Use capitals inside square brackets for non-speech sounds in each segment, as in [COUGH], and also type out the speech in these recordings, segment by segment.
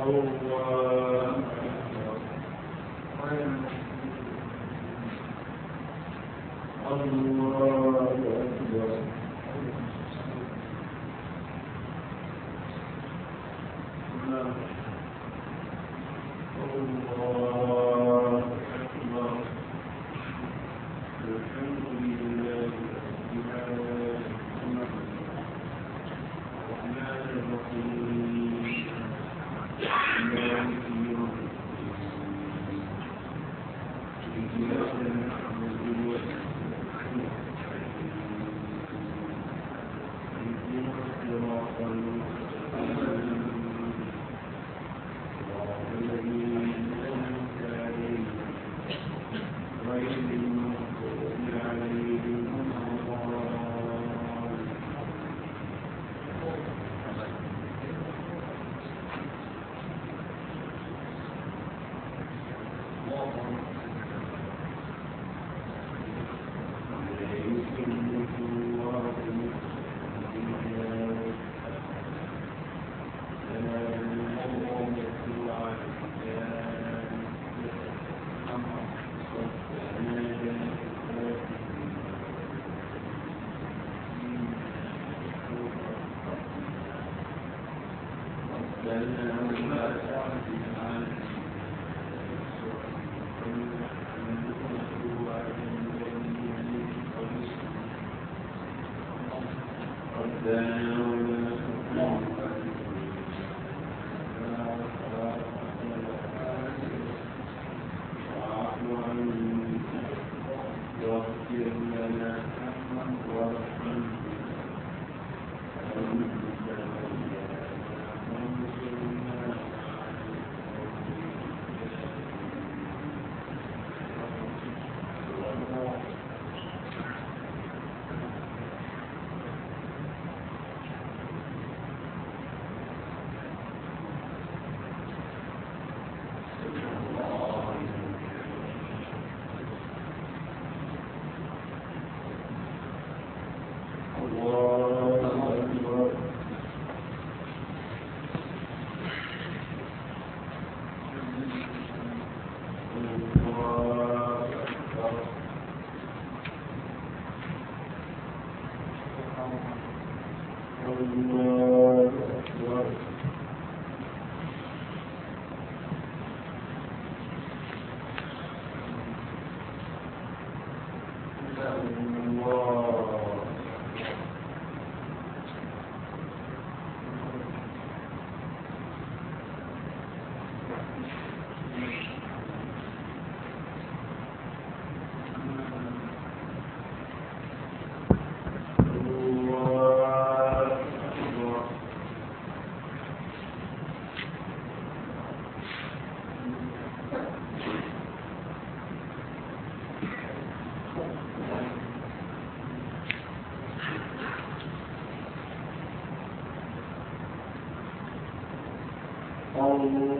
أو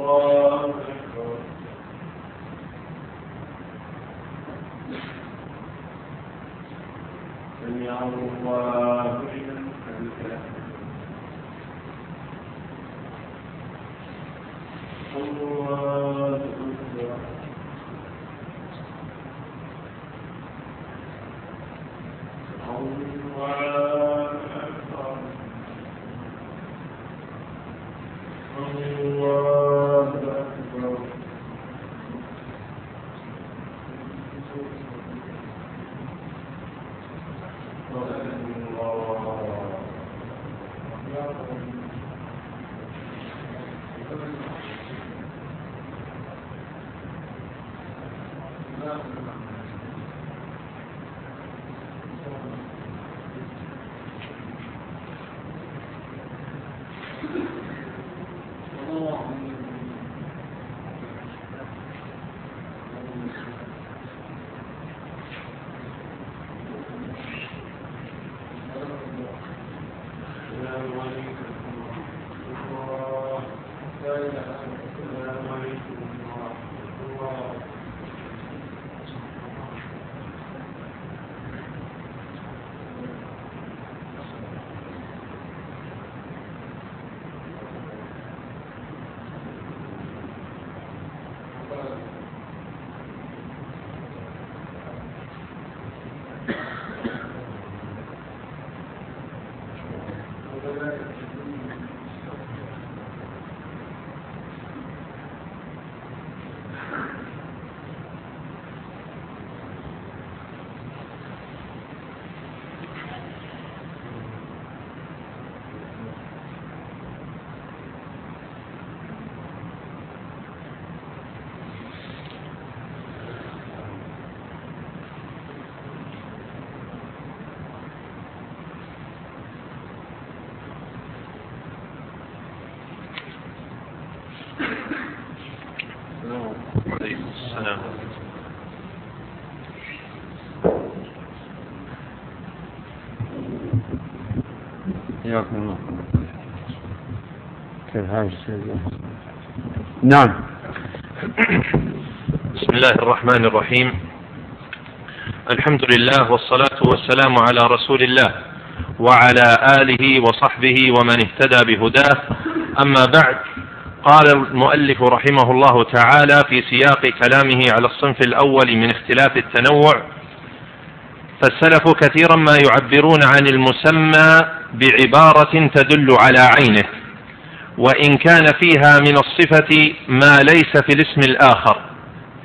الله حياكم الله كيف حالك نعم. بسم الله الرحمن الرحيم. الحمد لله والصلاة والسلام على رسول الله وعلى آله وصحبه ومن اهتدى بهداه. أما بعد قال المؤلف رحمه الله تعالى في سياق كلامه على الصنف الأول من اختلاف التنوع فالسلف كثيرا ما يعبرون عن المسمى بعبارة تدل على عينه وإن كان فيها من الصفة ما ليس في الاسم الآخر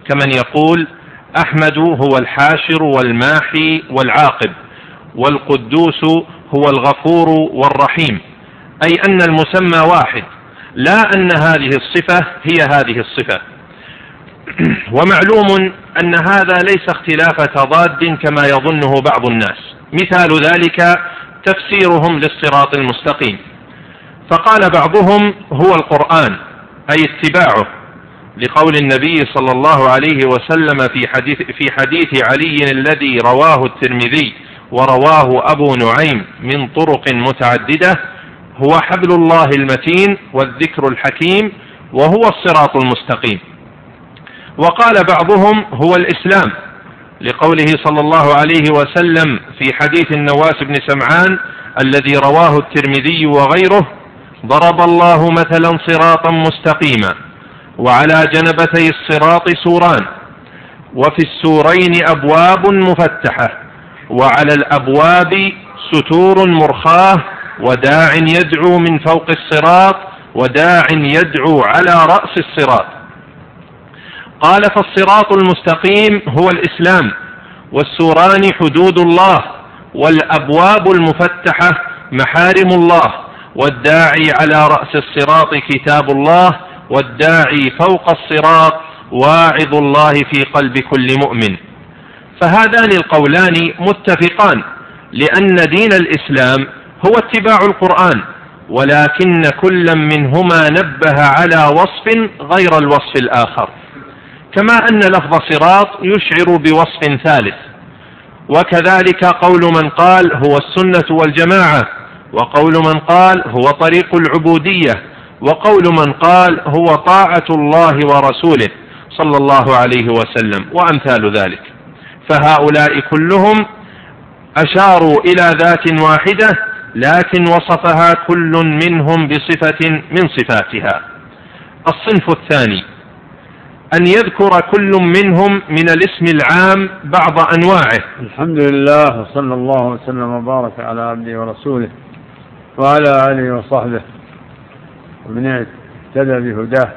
كمن يقول أحمد هو الحاشر والماحي والعاقب والقدوس هو الغفور والرحيم أي أن المسمى واحد لا أن هذه الصفة هي هذه الصفة. [CLEARS THROAT] ومعلوم أن هذا ليس اختلاف تضاد كما يظنه بعض الناس. مثال ذلك تفسيرهم للصراط المستقيم. فقال بعضهم هو القرآن أي اتباعه لقول النبي صلى الله عليه وسلم في حديث في حديث علي الذي رواه الترمذي ورواه أبو نعيم من طرق متعددة هو حبل الله المتين والذكر الحكيم وهو الصراط المستقيم. وقال بعضهم هو الإسلام لقوله صلى الله عليه وسلم في حديث النواس بن سمعان الذي رواه الترمذي وغيره ضرب الله مثلا صراطا مستقيما وعلى جنبتي الصراط سوران وفي السورين أبواب مفتحة وعلى الأبواب ستور مرخاة وداع يدعو من فوق الصراط وداع يدعو على رأس الصراط. قال فالصراط المستقيم هو الإسلام والسوران حدود الله والأبواب المفتحة محارم الله والداعي على رأس الصراط كتاب الله والداعي فوق الصراط واعظ الله في قلب كل مؤمن. فهذان القولان متفقان لأن دين الإسلام هو اتباع القرآن ولكن كلا منهما نبه على وصف غير الوصف الآخر. كما أن لفظ صراط يشعر بوصف ثالث وكذلك قول من قال هو السنة والجماعة وقول من قال هو طريق العبودية وقول من قال هو طاعة الله ورسوله صلى الله عليه وسلم وأمثال ذلك. فهؤلاء كلهم أشاروا إلى ذات واحدة لكن وصفها كل منهم بصفة من صفاتها. الصنف الثاني أن يذكر كل منهم من الاسم العام بعض أنواعه. الحمد لله وصلى الله وسلم وبارك على عبده ورسوله وعلى آله وصحبه. ومن اهتدى بهداه.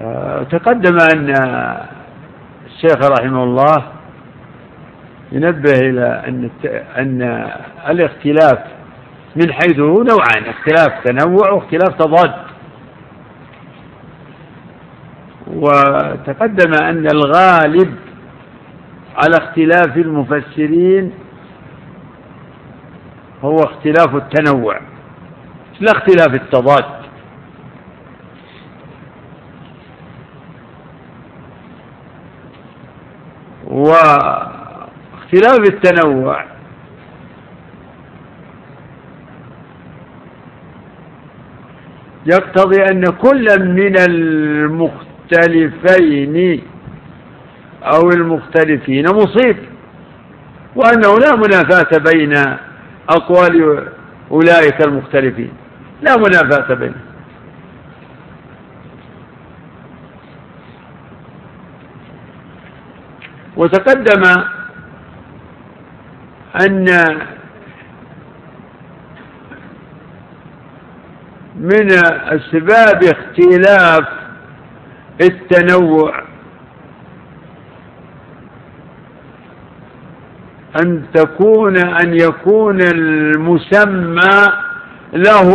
آه، تقدم أن الشيخ رحمه الله ينبه إلى أن أن الاختلاف من حيث نوعان اختلاف تنوع واختلاف تضاد. وتقدم أن الغالب على اختلاف المفسرين هو اختلاف التنوع لا اختلاف التضاد. واختلاف التنوع يقتضي أن كل من المختلفين أو المختلفين مصيب وأنه لا منافاة بين أقوال أولئك المختلفين لا منافاة بينهم وتقدم أن من أسباب اختلاف التنوع. أن تكون أن يكون المسمى له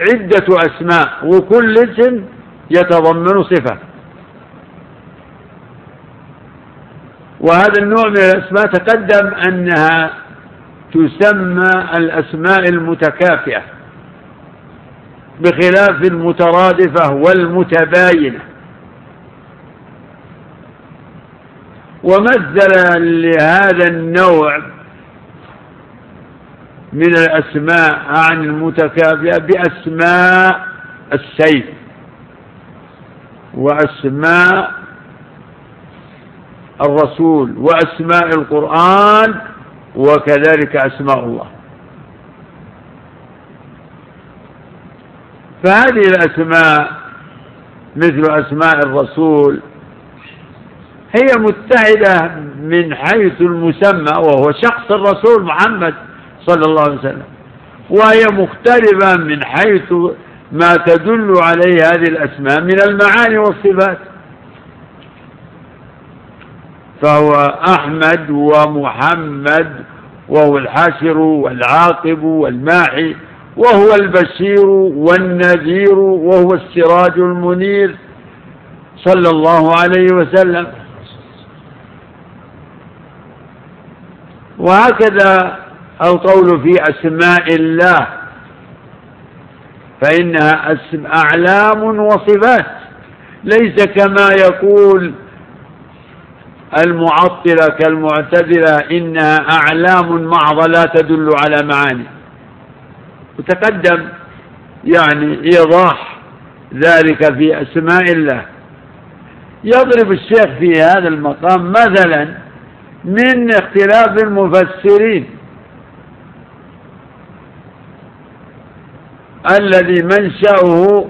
عدة أسماء وكل اسم يتضمن صفة. وهذا النوع من الأسماء تقدم أنها تسمى الأسماء المتكافئة بخلاف المترادفة والمتباينة. ومثل لهذا النوع من الأسماء عن المتكافئة بأسماء السيف. وأسماء الرسول وأسماء القرآن وكذلك أسماء الله. فهذه الأسماء مثل أسماء الرسول هي متحدة من حيث المسمى وهو شخص الرسول محمد صلى الله عليه وسلم. وهي مختلفة من حيث ما تدل عليه هذه الأسماء من المعاني والصفات. فهو أحمد ومحمد وهو الحاشر والعاقب والماحي وهو البشير والنذير وهو السراج المنير صلى الله عليه وسلم. وهكذا القول في أسماء الله. فإنها أعلام وصفات ليس كما يقول المعطلة كالمعتزلة إنها أعلام محضة لا تدل على معاني. وتقدم يعني إيضاح ذلك في أسماء الله. يضرب الشيخ في هذا المقام مثلا من اختلاف المفسرين الذي منشأه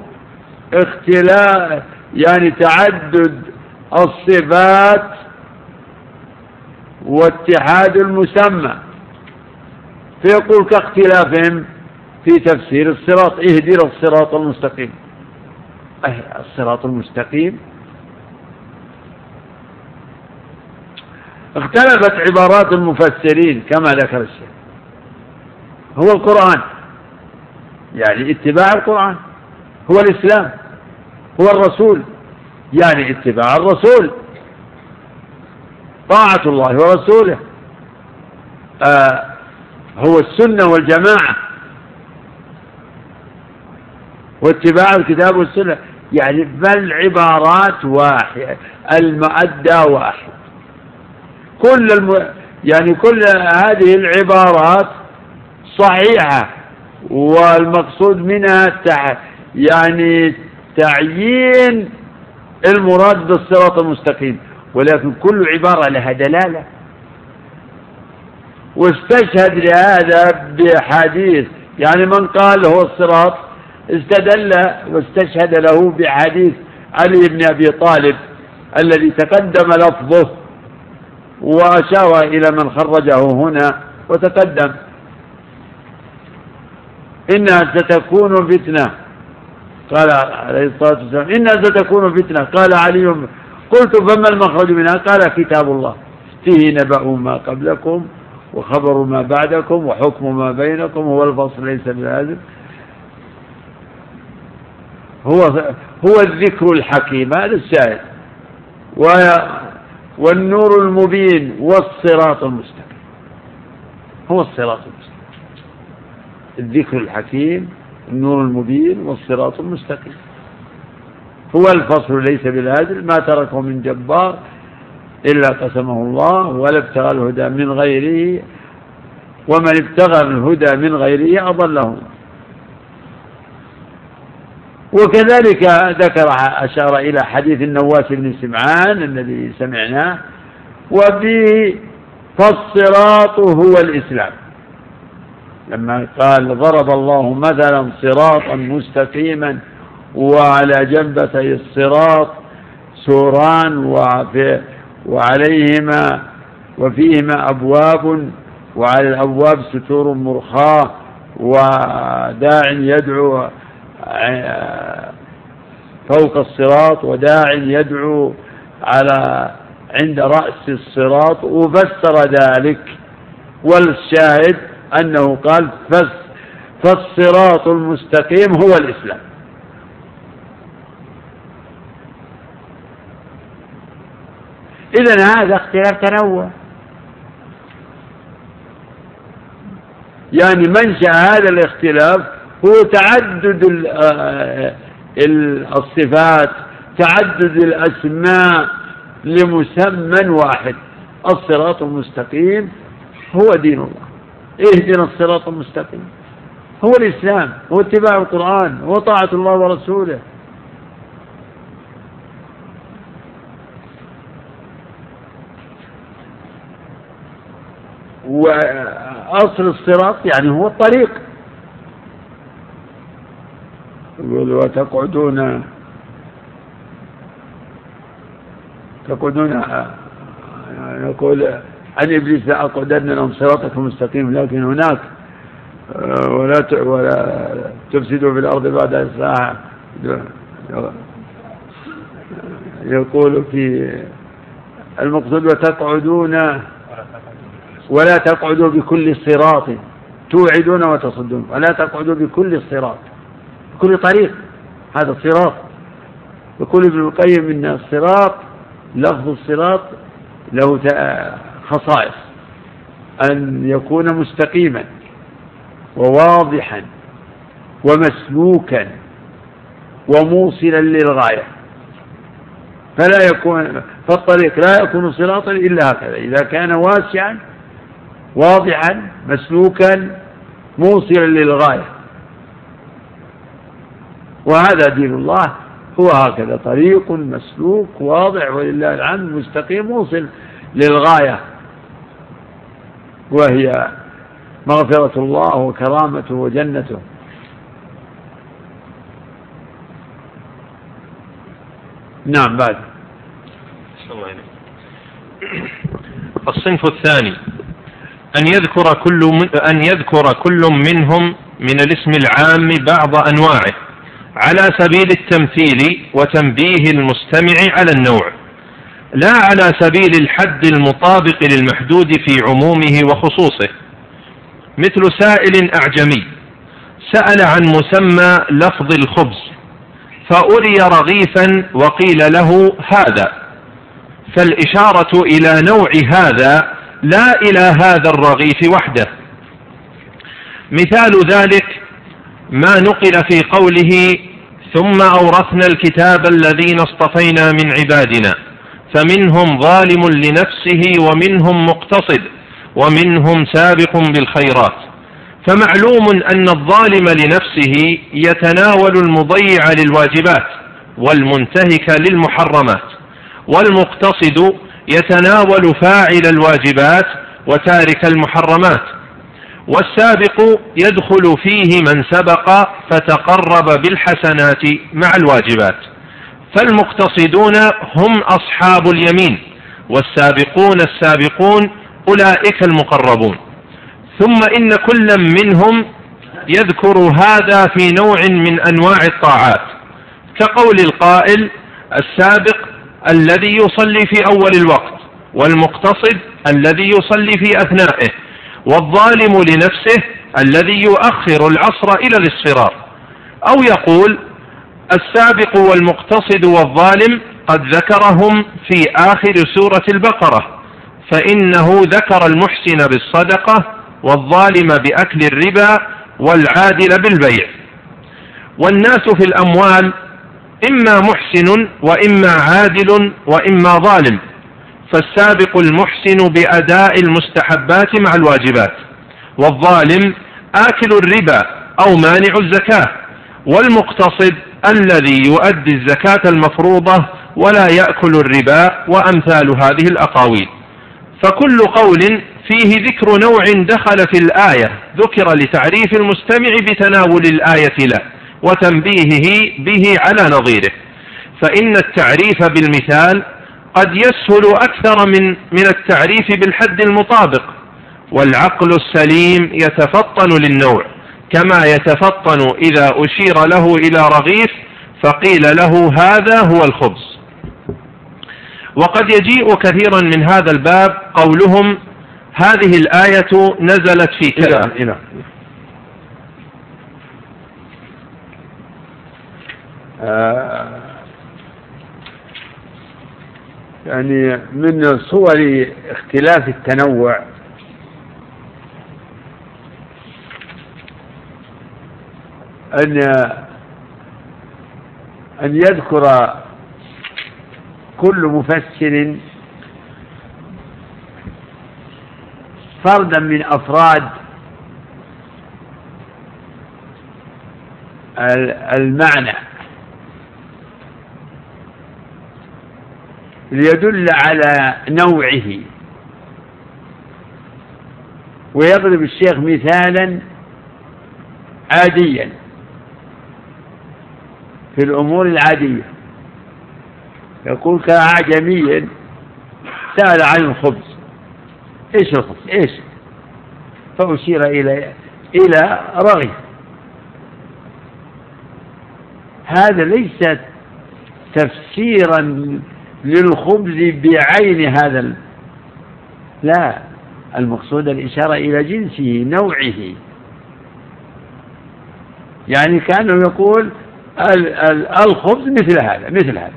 اختلاف يعني تعدد الصفات واتحاد المسمى. فيقول كاختلافهم في تفسير الصراط اهدنا الصراط المستقيم. الصراط المستقيم اختلفت عبارات المفسرين كما ذكر الشيخ. هو القرآن. يعني اتباع القرآن. هو الإسلام. هو الرسول. يعني اتباع الرسول. طاعة الله ورسوله. آه هو السنة والجماعة. واتباع الكتاب والسنة. يعني بل عبارات واحدة. المؤدى واحد. كل الم... يعني كل هذه العبارات صحيحة والمقصود منها تع... يعني تعيين المراد بالصراط المستقيم. ولكن كل عبارة لها دلالة. واستشهد لهذا بحديث يعني من قال هو الصراط استدل واستشهد له بحديث علي بن أبي طالب الذي تقدم لفظه. وأشار إلى من خرجه هنا وتقدم. إنها ستكون فتنة. قال عليه الصلاة والسلام إنها ستكون فتنة. قال علي قلت فما المخرج منها؟ قال كتاب الله. فيه نبأ ما قبلكم وخبر ما بعدكم وحكم ما بينكم هو الفصل ليس بلازم هو هو الذكر الحكيم هذا الشاهد والنور المبين والصراط المستقيم. هو الصراط المستقيم. الذكر الحكيم النور المبين والصراط المستقيم. هو الفصل ليس بالهدل ما تركه من جبار إلا قسمه الله ولا ابتغى الهدى من غيره ومن ابتغى الهدى من غيره أضله. وكذلك ذكر أشار إلى حديث النواس بن سمعان الذي سمعناه وفيه فالصراط هو الإسلام. لما قال ضرب الله مثلا صراطا مستقيما وعلى جنبتي الصراط سوران وعليهما وفيهما أبواب وعلى الأبواب ستور مرخاة وداع يدعو فوق الصراط وداع يدعو على عند رأس الصراط وفسر ذلك. والشاهد أنه قال فالصراط المستقيم هو الإسلام. إذا هذا اختلاف تنوع. يعني منشأ هذا الاختلاف هو تعدد آه، الصفات تعدد الأسماء لمسمى واحد. الصراط المستقيم هو دين الله. اهدنا الصراط المستقيم. هو الإسلام هو اتباع القرآن هو طاعة الله ورسوله. وأصل الصراط يعني هو الطريق. يقول وتقعدون تقعدون يقول عن إبليس لاقعدن لهم صراطك المستقيم لكن هناك ولا ولا تفسدوا في الأرض بعد اصلاحها يقول في المقصود وتقعدون ولا تقعدوا بكل صراط توعدون وتصدون ولا تقعدوا بكل صراط. بكل طريق. هذا الصراط. يقول ابن القيم إن الصراط لفظ الصراط له خصائص. أن يكون مستقيما وواضحا ومسلوكا وموصلا للغاية. فلا يكون فالطريق لا يكون صراطا إلا هكذا. إذا كان واسعا واضحا مسلوكا موصلا للغاية. وهذا دين الله. هو هكذا طريق مسلوك واضح ولله الحمد مستقيم موصل للغاية. وهي مغفرة الله وكرامته وجنته. نعم بعد. الصنف الثاني. أن يذكر كل من أن يذكر كل منهم من الاسم العام بعض أنواعه. على سبيل التمثيل وتنبيه المستمع على النوع لا على سبيل الحد المطابق للمحدود في عمومه وخصوصه. مثل سائل أعجمي سأل عن مسمى لفظ الخبز فأري رغيفا وقيل له هذا فالإشارة إلى نوع هذا لا إلى هذا الرغيف وحده. مثال ذلك ما نقل في قوله ثم أورثنا الكتاب الذين اصطفينا من عبادنا فمنهم ظالم لنفسه ومنهم مقتصد ومنهم سابق بالخيرات. فمعلوم أن الظالم لنفسه يتناول المضيع للواجبات والمنتهك للمحرمات والمقتصد يتناول فاعل الواجبات وتارك المحرمات. والسابق يدخل فيه من سبق فتقرب بالحسنات مع الواجبات. فالمقتصدون هم أصحاب اليمين والسابقون السابقون أولئك المقربون. ثم إن كلا منهم يذكر هذا في نوع من أنواع الطاعات. كقول القائل السابق الذي يصلي في أول الوقت والمقتصد الذي يصلي في أثنائه. والظالم لنفسه الذي يؤخر العصر إلى الاصفرار. أو يقول السابق والمقتصد والظالم قد ذكرهم في آخر سورة البقرة فإنه ذكر المحسن بالصدقة والظالم بأكل الربا والعادل بالبيع. والناس في الأموال إما محسن وإما عادل وإما ظالم. فالسابق المحسن بأداء المستحبات مع الواجبات والظالم آكل الربا أو مانع الزكاة والمقتصد الذي يؤدي الزكاة المفروضة ولا يأكل الربا وأمثال هذه الأقاويل. فكل قول فيه ذكر نوع دخل في الآية ذكر لتعريف المستمع بتناول الآية له وتنبيهه به على نظيره. فإن التعريف بالمثال قد يسهل أكثر من من التعريف بالحد المطابق والعقل السليم يتفطن للنوع كما يتفطن إذا أشير له إلى رغيف فقيل له هذا هو الخبز. وقد يجيء كثيرا من هذا الباب قولهم هذه الآية نزلت في كذا. آه، يعني من صور اختلاف التنوع. أن أن يذكر كل مفسر فردا من أفراد المعنى. ليدل على نوعه. ويضرب الشيخ مثالا عاديا في الأمور العادية. يقول كأعجمي سأل عن الخبز. إيش الخبز؟ إيش؟ فأشير إلى إلى رغي. هذا ليس تفسيرا للخبز بعين هذا لا المقصود الإشارة إلى جنسه نوعه. يعني كأنه يقول الخبز مثل هذا مثل هذا.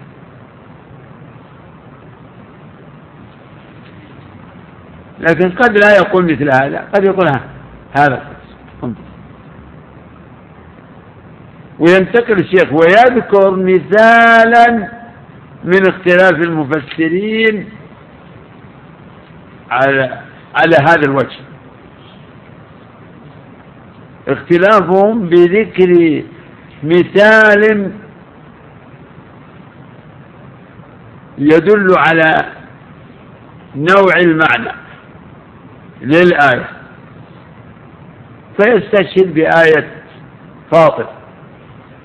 لكن قد لا يقول مثل هذا قد يقول ها هذا الخبز. وينتقل الشيخ ويذكر مثالا من اختلاف المفسرين على على هذا الوجه. اختلافهم بذكر مثال يدل على نوع المعنى للآية. فيستشهد بآية فاطر.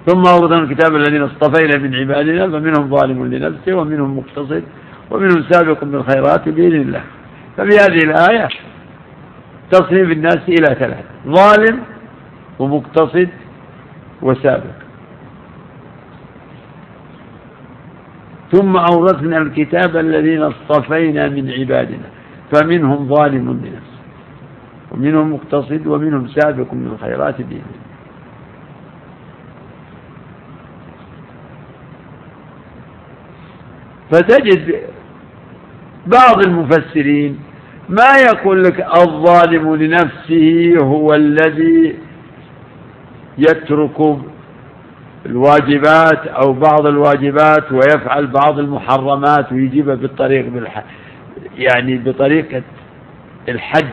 ثم أورثنا الكتاب الذين اصطفينا من عبادنا فمنهم ظالم لنفسه ومنهم مقتصد ومنهم سابق بالخيرات بإذن الله. ففي هذه الآية تصنيف الناس إلى ثلاث ظالم ومقتصد وسابق. ثم أورثنا الكتاب الذين اصطفينا من عبادنا فمنهم ظالم لنفسه ومنهم مقتصد ومنهم سابق بالخيرات بإذن الله. فتجد بعض المفسرين ما يقول لك الظالم لنفسه هو الذي يترك الواجبات أو بعض الواجبات ويفعل بعض المحرمات ويجيبها بالطريق بالح... يعني بطريقة الحج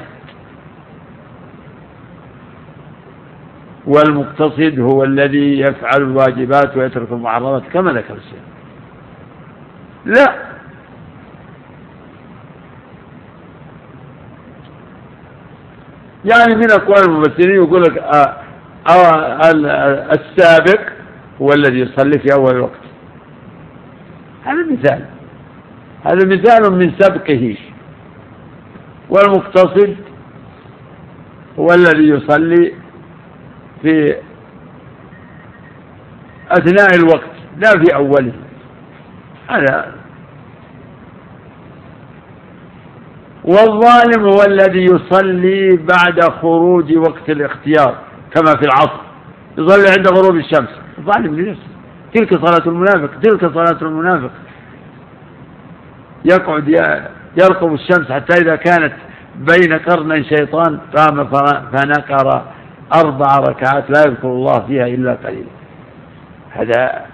والمقتصد هو الذي يفعل الواجبات ويترك المحرمات كما ذكر الشيخ. لا. يعني من أقوال الممثلين يقول لك آه، السابق هو الذي يصلي في أول الوقت هذا مثال. هذا مثال من سبقه. والمقتصد هو الذي يصلي في أثناء الوقت لا في أوله. هذا. والظالم هو الذي يصلي بعد خروج وقت الاختيار كما في العصر. يصلي عند غروب الشمس. ظالم لنفسه. تلك صلاة المنافق تلك صلاة المنافق. يقعد يرقب الشمس حتى إذا كانت بين قرني شيطان قام فنقر أربع ركعات لا يذكر الله فيها إلا قليلا. هذا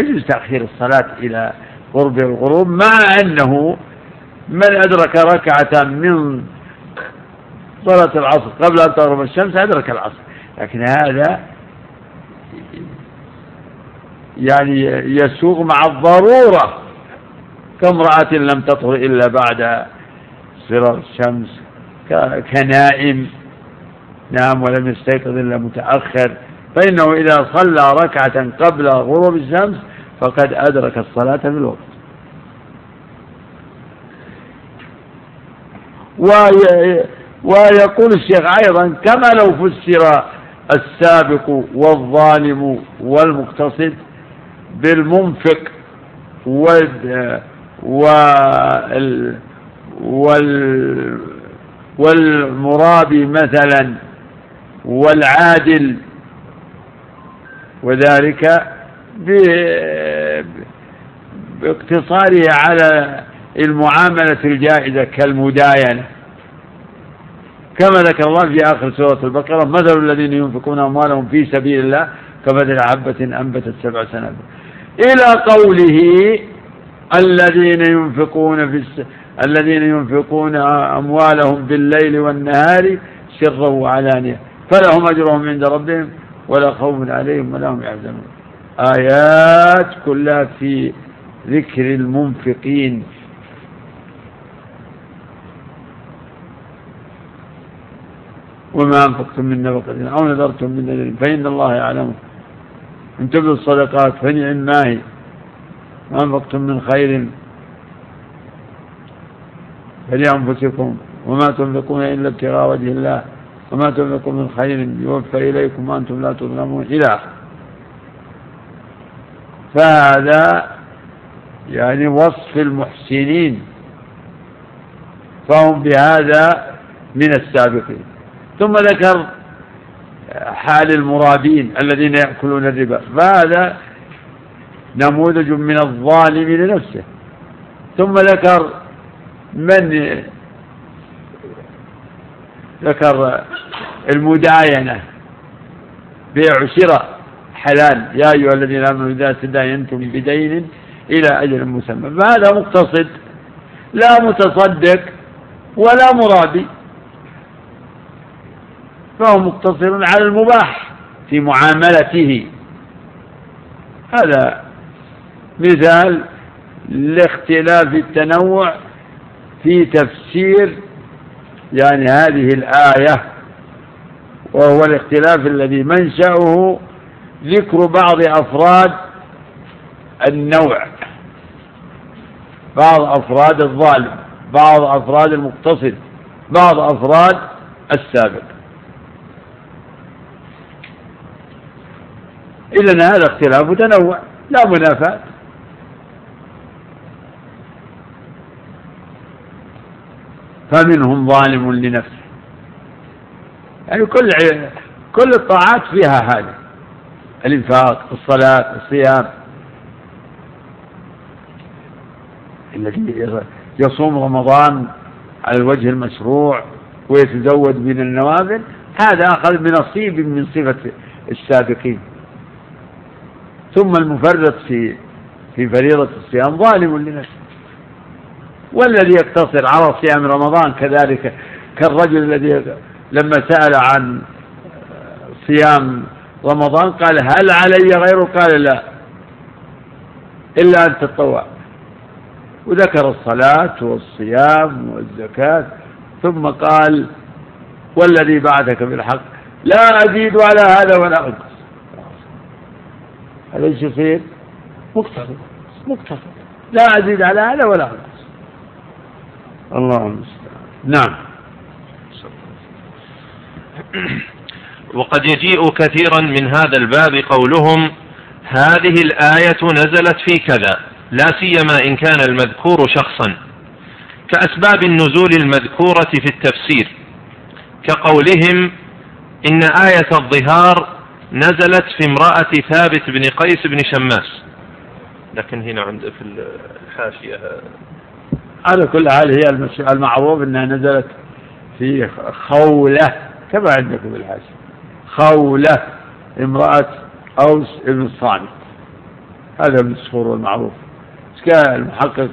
يجوز تأخير الصلاة إلى قرب الغروب مع أنه من أدرك ركعة من صلاة العصر قبل أن تغرب الشمس أدرك العصر. لكن هذا يعني يسوق مع الضرورة كامرأة لم تطهر إلا بعد صغر الشمس كنائم نام ولم يستيقظ إلا متأخر. فإنه إذا صلى ركعة قبل غروب الشمس فقد أدرك الصلاة في الوقت. ويقول الشيخ أيضا كما لو فسر السابق والظالم والمقتصد بالمنفق وال وال والمرابي مثلا والعادل وذلك باقتصاره على المعاملة الجائزة كالمداينة كما ذكر الله في آخر سورة البقرة مثل الذين ينفقون أموالهم في سبيل الله كمثل حبة أنبتت سبع سنابل. إلى قوله الذين ينفقون في الس... الذين ينفقون أموالهم بالليل والنهار سرا وعلانية. فلهم أجرهم عند ربهم ولا خوف عليهم ولا هم يحزنون. آيات كلها في ذكر المنفقين. وما أنفقتم من نفقة أو نذرتم من نذر. فإن الله يعلمه إن تبدوا الصدقات. فنعم ما هي؟ ما أنفقتم من خير. فلأنفسكم. وما تنفقون إلا ابتغاء وجه الله. وما تنفقوا من خير يوفى إليكم وأنتم لا تظلمون إلى. آخره فهذا يعني وصف المحسنين. فهم بهذا من السابقين. ثم ذكر حال المرابين الذين يأكلون الربا. فهذا نموذج من الظالم لنفسه. ثم ذكر من ذكر المداينة. بيع شراء حلال. يا أيها الذين آمنوا إذا تداينتم بدين إلى أجل مسمى. فهذا مقتصد. لا متصدق ولا مرابي. فهو مقتصر على المباح في معاملته. هذا مثال لاختلاف التنوع في تفسير يعني هذه الآية وهو الاختلاف الذي منشأه ذكر بعض أفراد النوع بعض أفراد الظالم بعض أفراد المقتصد بعض أفراد السابق. إذا هذا اختلاف تنوع لا منافاة. فمنهم ظالم لنفسه. يعني كل كل الطاعات فيها هذا الإنفاق الصلاة الصيام. الذي يصوم رمضان على الوجه المشروع ويتزود من النوافل هذا أخذ بنصيب من صفة السابقين. ثم المفرط في في فريضة الصيام ظالم لنفسه. والذي يقتصر على صيام رمضان كذلك كالرجل الذي لما سأل عن صيام رمضان قال هل علي غيره قال لا إلا أن تطوع. وذكر الصلاة والصيام والزكاة ثم قال والذي بعثك بالحق لا أزيد على هذا ولا أنقص. هذا إيش يصير؟ مقتصد مقتصد لا أزيد على هذا ولا أنقص. الله المستعان نعم. [CLEARS THROAT] وقد يجيء كثيرا من هذا الباب قولهم هذه الآية نزلت في كذا لا سيما إن كان المذكور شخصا. كأسباب النزول المذكورة في التفسير. كقولهم إن آية الظهار نزلت في امرأة ثابت بن قيس بن شماس. لكن هنا عند في الحاشية على كل حال هي المعروف أنها نزلت في خولة كما عندكم الحاشية خولة امرأة أوس بن الصامت هذا من الصور المعروف. كان المحقق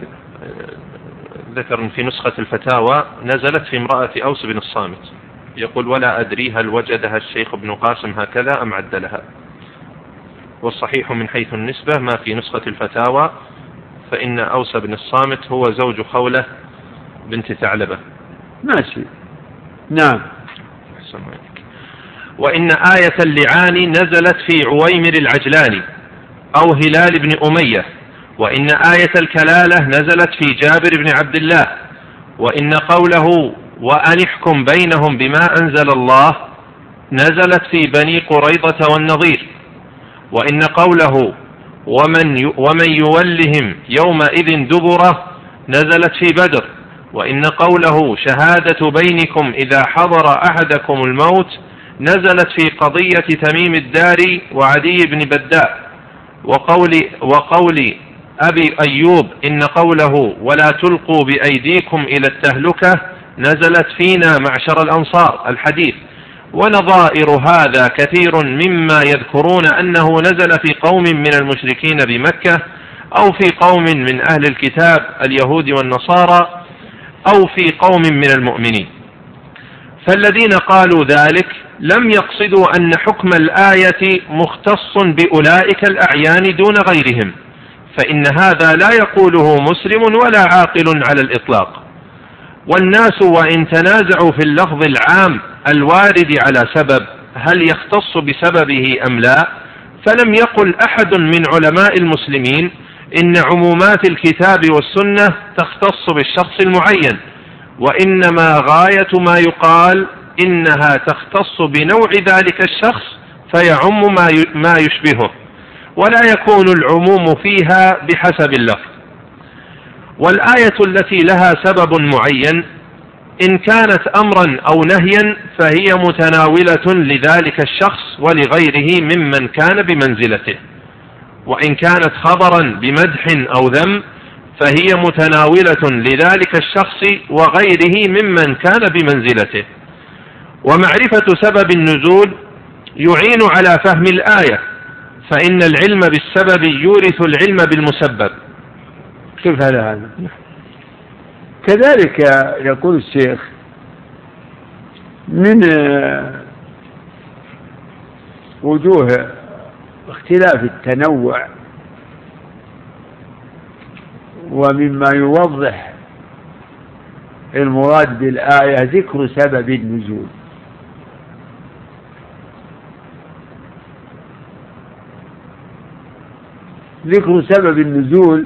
ذكر في نسخة الفتاوى نزلت في امرأة أوس بن الصامت. يقول ولا أدري هل وجدها الشيخ ابن قاسم هكذا أم عدلها. والصحيح من حيث النسبة ما في نسخة الفتاوى فإن أوس بن الصامت هو زوج خولة بنت ثعلبة. ماشي. نعم. وإن آية اللعان نزلت في عويمر العجلاني أو هلال بن أمية. وإن آية الكلالة نزلت في جابر بن عبد الله. وإن قوله وأنحكم بينهم بما أنزل الله نزلت في بني قريضة والنظير. وإن قوله ومن ومن يولهم يومئذ دبره نزلت في بدر. وإن قوله شهادة بينكم إذا حضر أحدكم الموت نزلت في قضية تميم الداري وعدي بن بداء. وقول وقول أبي أيوب إن قوله ولا تلقوا بأيديكم إلى التهلكة نزلت فينا معشر الأنصار. الحديث ونظائر هذا كثير مما يذكرون أنه نزل في قوم من المشركين بمكة أو في قوم من أهل الكتاب اليهود والنصارى أو في قوم من المؤمنين. فالذين قالوا ذلك لم يقصدوا أن حكم الآية مختص بأولئك الأعيان دون غيرهم فإن هذا لا يقوله مسلم ولا عاقل على الإطلاق. والناس وإن تنازعوا في اللفظ العام الوارد على سبب هل يختص بسببه أم لا؟ فلم يقل أحد من علماء المسلمين إن عمومات الكتاب والسنة تختص بالشخص المعين وإنما غاية ما يقال إنها تختص بنوع ذلك الشخص فيعم ما يشبهه. ولا يكون العموم فيها بحسب اللفظ. والآية التي لها سبب معين إن كانت أمرا أو نهيا فهي متناولة لذلك الشخص ولغيره ممن كان بمنزلته. وإن كانت خبرا بمدح أو ذم فهي متناولة لذلك الشخص وغيره ممن كان بمنزلته. ومعرفة سبب النزول يعين على فهم الآية فإن العلم بالسبب يورث العلم بالمسبب. كيف هذا؟ كذلك يقول الشيخ من وجوه اختلاف التنوع ومما يوضح المراد بالآية ذكر سبب النزول. ذكر سبب النزول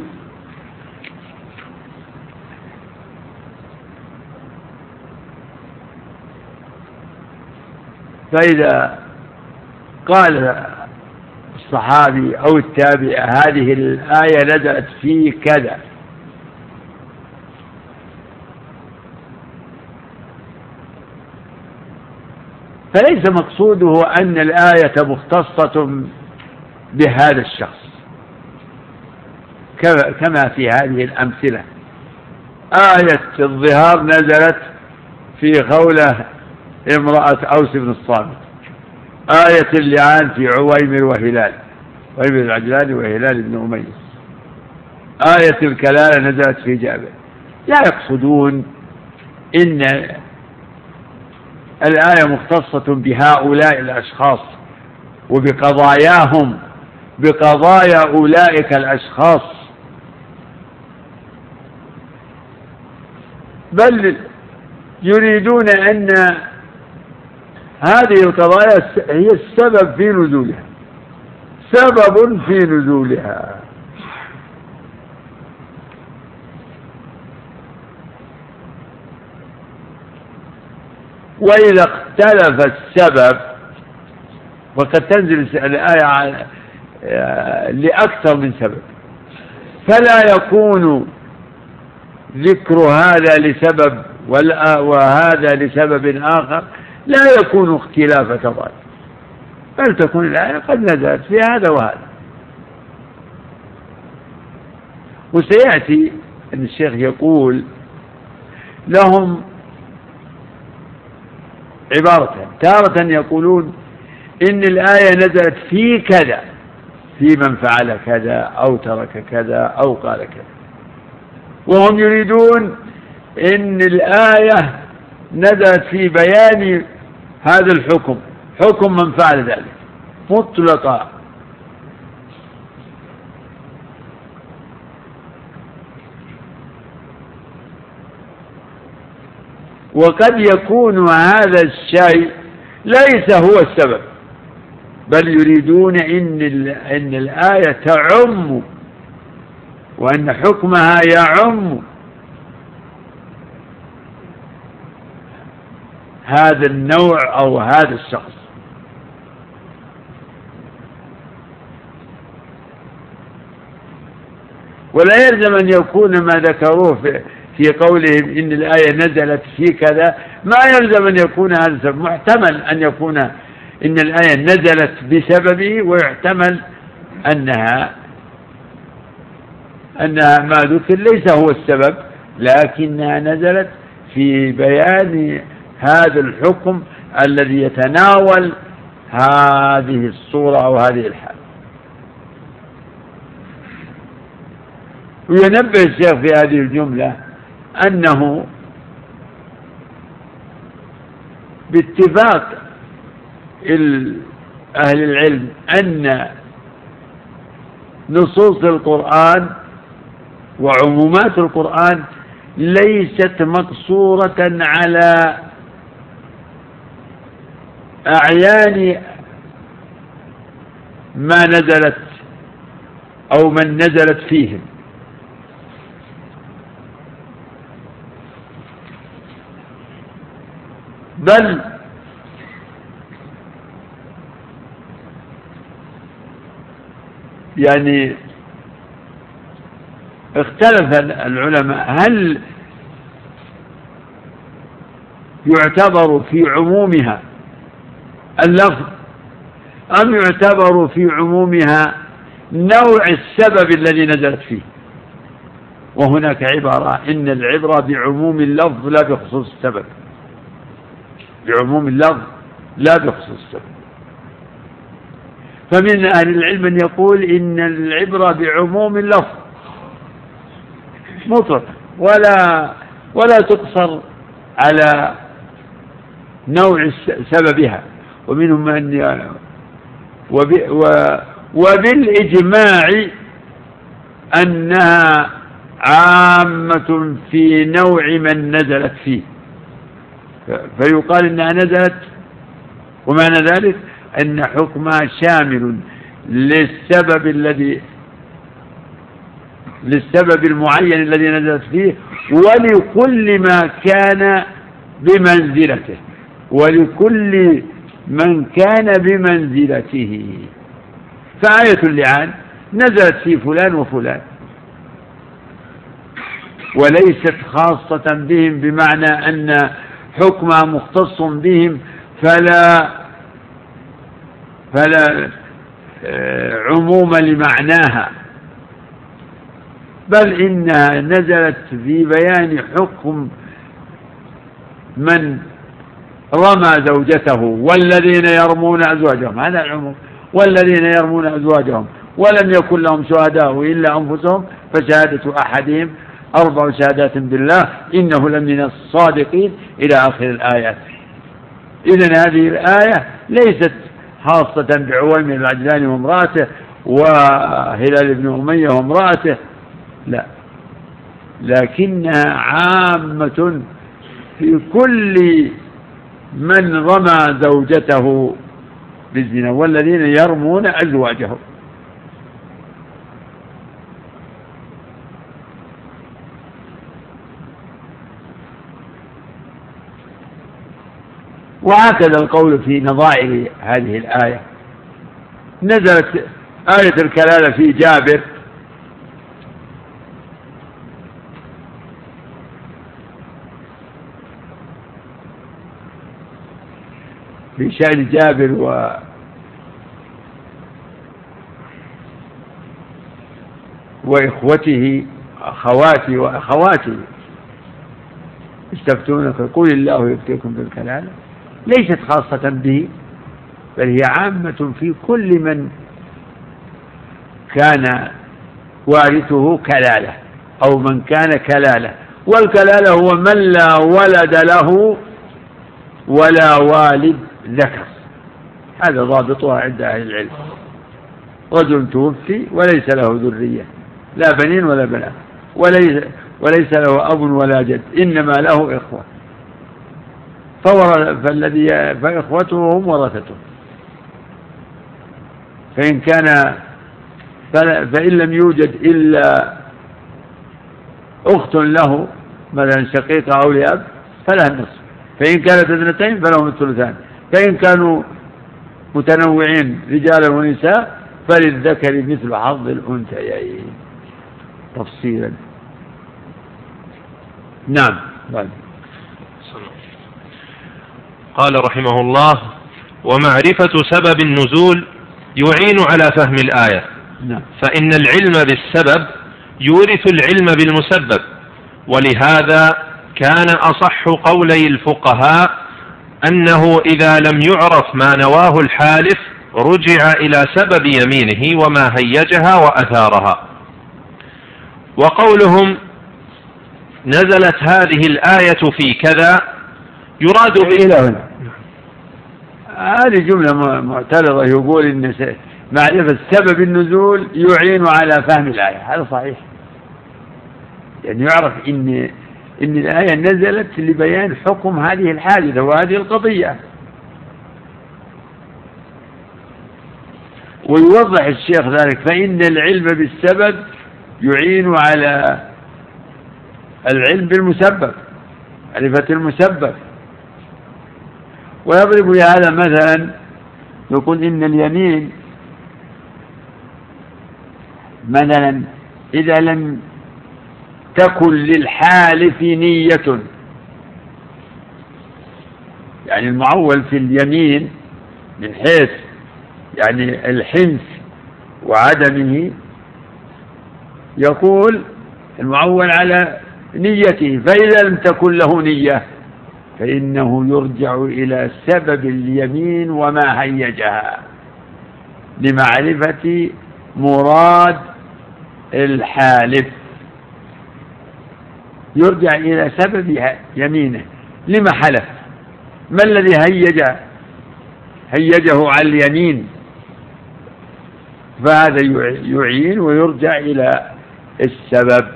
فإذا قال الصحابي أو التابع هذه الآية نزلت في كذا. فليس مقصوده أن الآية مختصة بهذا الشخص كما في هذه الأمثلة. آية الظهار نزلت في قوله امرأة أوس بن الصامت. آية اللعان في عويمر وهلال. عويمر العجلاني وهلال بن أمية. آية الكلالة نزلت في جابر. لا يقصدون إن الآية مختصة بهؤلاء الأشخاص وبقضاياهم بقضايا أولئك الأشخاص. بل يريدون أن هذه القضايا هي السبب في نزولها. سبب في نزولها. وإذا اختلف السبب وقد تنزل الآية لأكثر من سبب. فلا يكون ذكر هذا لسبب وهذا لسبب آخر. لا يكون اختلاف تضاد بل تكون الآية قد نزلت في هذا وهذا. وسيأتي أن الشيخ يقول لهم عبارة تارة يقولون إن الآية نزلت في كذا في من فعل كذا أو ترك كذا أو قال كذا. وهم يريدون إن الآية نزلت في بيان هذا الحكم حكم من فعل ذلك. مطلقا. وقد يكون هذا الشيء ليس هو السبب بل يريدون إن إن الآية تعم وأن حكمها يعم. هذا النوع أو هذا الشخص. ولا يلزم أن يكون ما ذكروه في, قولهم إن الآية نزلت في كذا. ما يلزم أن يكون هذا السبب. محتمل أن يكون إن الآية نزلت بسببه ويحتمل أنها أنها ما ذكر. ليس هو السبب لكنها نزلت في بيان هذا الحكم الذي يتناول هذه الصورة أو هذه الحال. وينبه الشيخ في هذه الجملة أنه باتفاق أهل العلم أن نصوص القرآن وعمومات القرآن ليست مقصورة على أعيان ما نزلت أو من نزلت فيهم. بل يعني اختلف العلماء هل يعتبر في عمومها اللفظ أم يعتبر في عمومها نوع السبب الذي نزلت فيه. وهناك عبارة إن العبرة بعموم اللفظ لا بخصوص السبب. بعموم اللفظ لا بخصوص السبب. فمن أهل العلم من يقول إن العبرة بعموم اللفظ مطلق ولا ولا تقصر على نوع سببها. ومنهم من وبالإجماع أنها عامة في نوع من نزلت فيه. فيقال إنها نزلت ومعنى ذلك أن حكمها شامل للسبب الذي للسبب المعين الذي نزلت فيه ولكل ما كان بمنزلته ولكل من كان بمنزلته. فآية اللعان نزلت في فلان وفلان. وليست خاصة بهم بمعنى أن حكمها مختص بهم فلا فلا آه، عموم لمعناها. بل إنها نزلت في بيان حكم من رمى زوجته والذين يرمون أزواجهم هذا العموم. والذين يرمون أزواجهم ولم يكن لهم شهداء إلا أنفسهم فشهادة أحدهم أربع شهادات بالله إنه لمن الصادقين إلى آخر الآيات إذا هذه الآية ليست خاصة بعويم العجلان وامرأته وهلال بن أمية وامرأته لا. لكنها عامة في كل من رمى زوجته بالزنا والذين يرمون أزواجهم. وهكذا القول في نظائر هذه الآية. نزلت آية الكلالة في جابر في شأن جابر و وإخوته أخواتي وأخواتي يستفتونك قل الله يفتيكم بالكلالة ليست خاصة به بل هي عامة في كل من كان وارثه كلالة أو من كان كلالة. والكلالة هو من لا ولد له ولا والد ذكر. هذا ضابطها عند أهل العلم. رجل توفي وليس له ذرية لا بنين ولا بنات وليس وليس له أب ولا جد إنما له إخوة. فالذي فإخوته هم ورثته. فإن كان فإن لم يوجد إلا أخت له مثلا شقيقة أو لأب فلها النصف. فإن كانت اثنتين فلهم الثلثان. فإن كانوا متنوعين رجالا ونساء فللذكر مثل حظ الأنثيين. تفصيلا. نعم. بعد. قال رحمه الله ومعرفة سبب النزول يعين على فهم الآية. نعم. فإن العلم بالسبب يورث العلم بالمسبب. ولهذا كان أصح قولي الفقهاء أنه إذا لم يعرف ما نواه الحالف رجع إلى سبب يمينه وما هيجها وأثارها. وقولهم نزلت هذه الآية في كذا يراد إلى هنا. هذه جملة معترضة يقول إن معرفة سبب النزول يعين على فهم الآية. هذا صحيح. يعني يعرف إن إن الآية نزلت لبيان حكم هذه الحادثة وهذه القضية. ويوضح الشيخ ذلك فإن العلم بالسبب يعين على العلم بالمسبب معرفة المسبب. ويضرب لهذا مثلا يقول إن اليمين مثلا إذا لم تكن للحالف نية. يعني المعول في اليمين من حيث يعني الحنث وعدمه يقول المعول على نيته فإذا لم تكن له نية فإنه يرجع إلى سبب اليمين وما هيجها لمعرفة مراد الحالف. يرجع إلى سبب يمينه. لما حلف؟ ما الذي هيج؟ هيجه على اليمين. فهذا يعين ويرجع إلى السبب.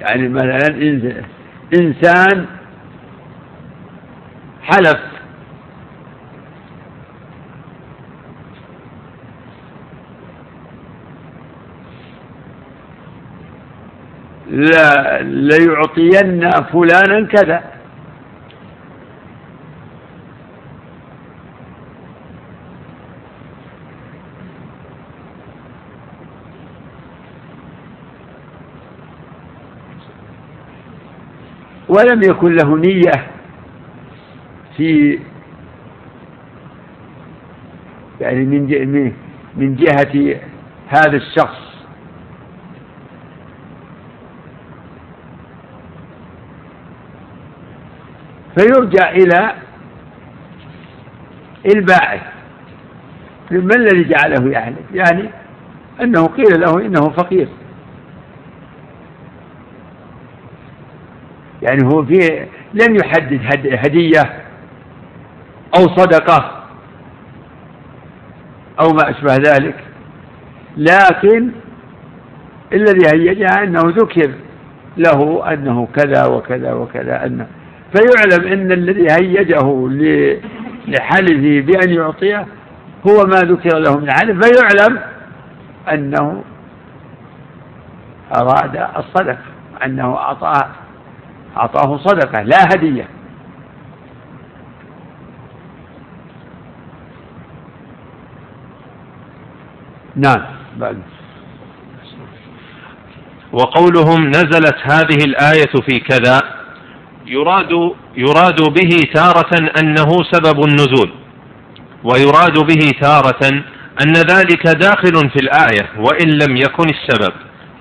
يعني مثلا إنسان حلف. لا ليعطين فلانا كذا. ولم يكن له نية في يعني من من جهة هذا الشخص. فيرجع إلى الباعث. ما الذي جعله يحلف يعني أنه قيل له إنه فقير. يعني هو في لم يحدد هدية أو صدقة أو ما أشبه ذلك. لكن الذي هيجها أنه ذكر له أنه كذا وكذا وكذا أنه فيعلم أن الذي هيجه لحلفه بأن يعطيه هو ما ذكر له من حلف فيعلم أنه أراد الصدقة أنه أعطاه أعطاه صدقة لا هدية. نعم بعد. وقولهم نزلت هذه الآية في كذا. يراد يراد به تارة أنه سبب النزول ويراد به تارة أن ذلك داخل في الآية وإن لم يكن السبب.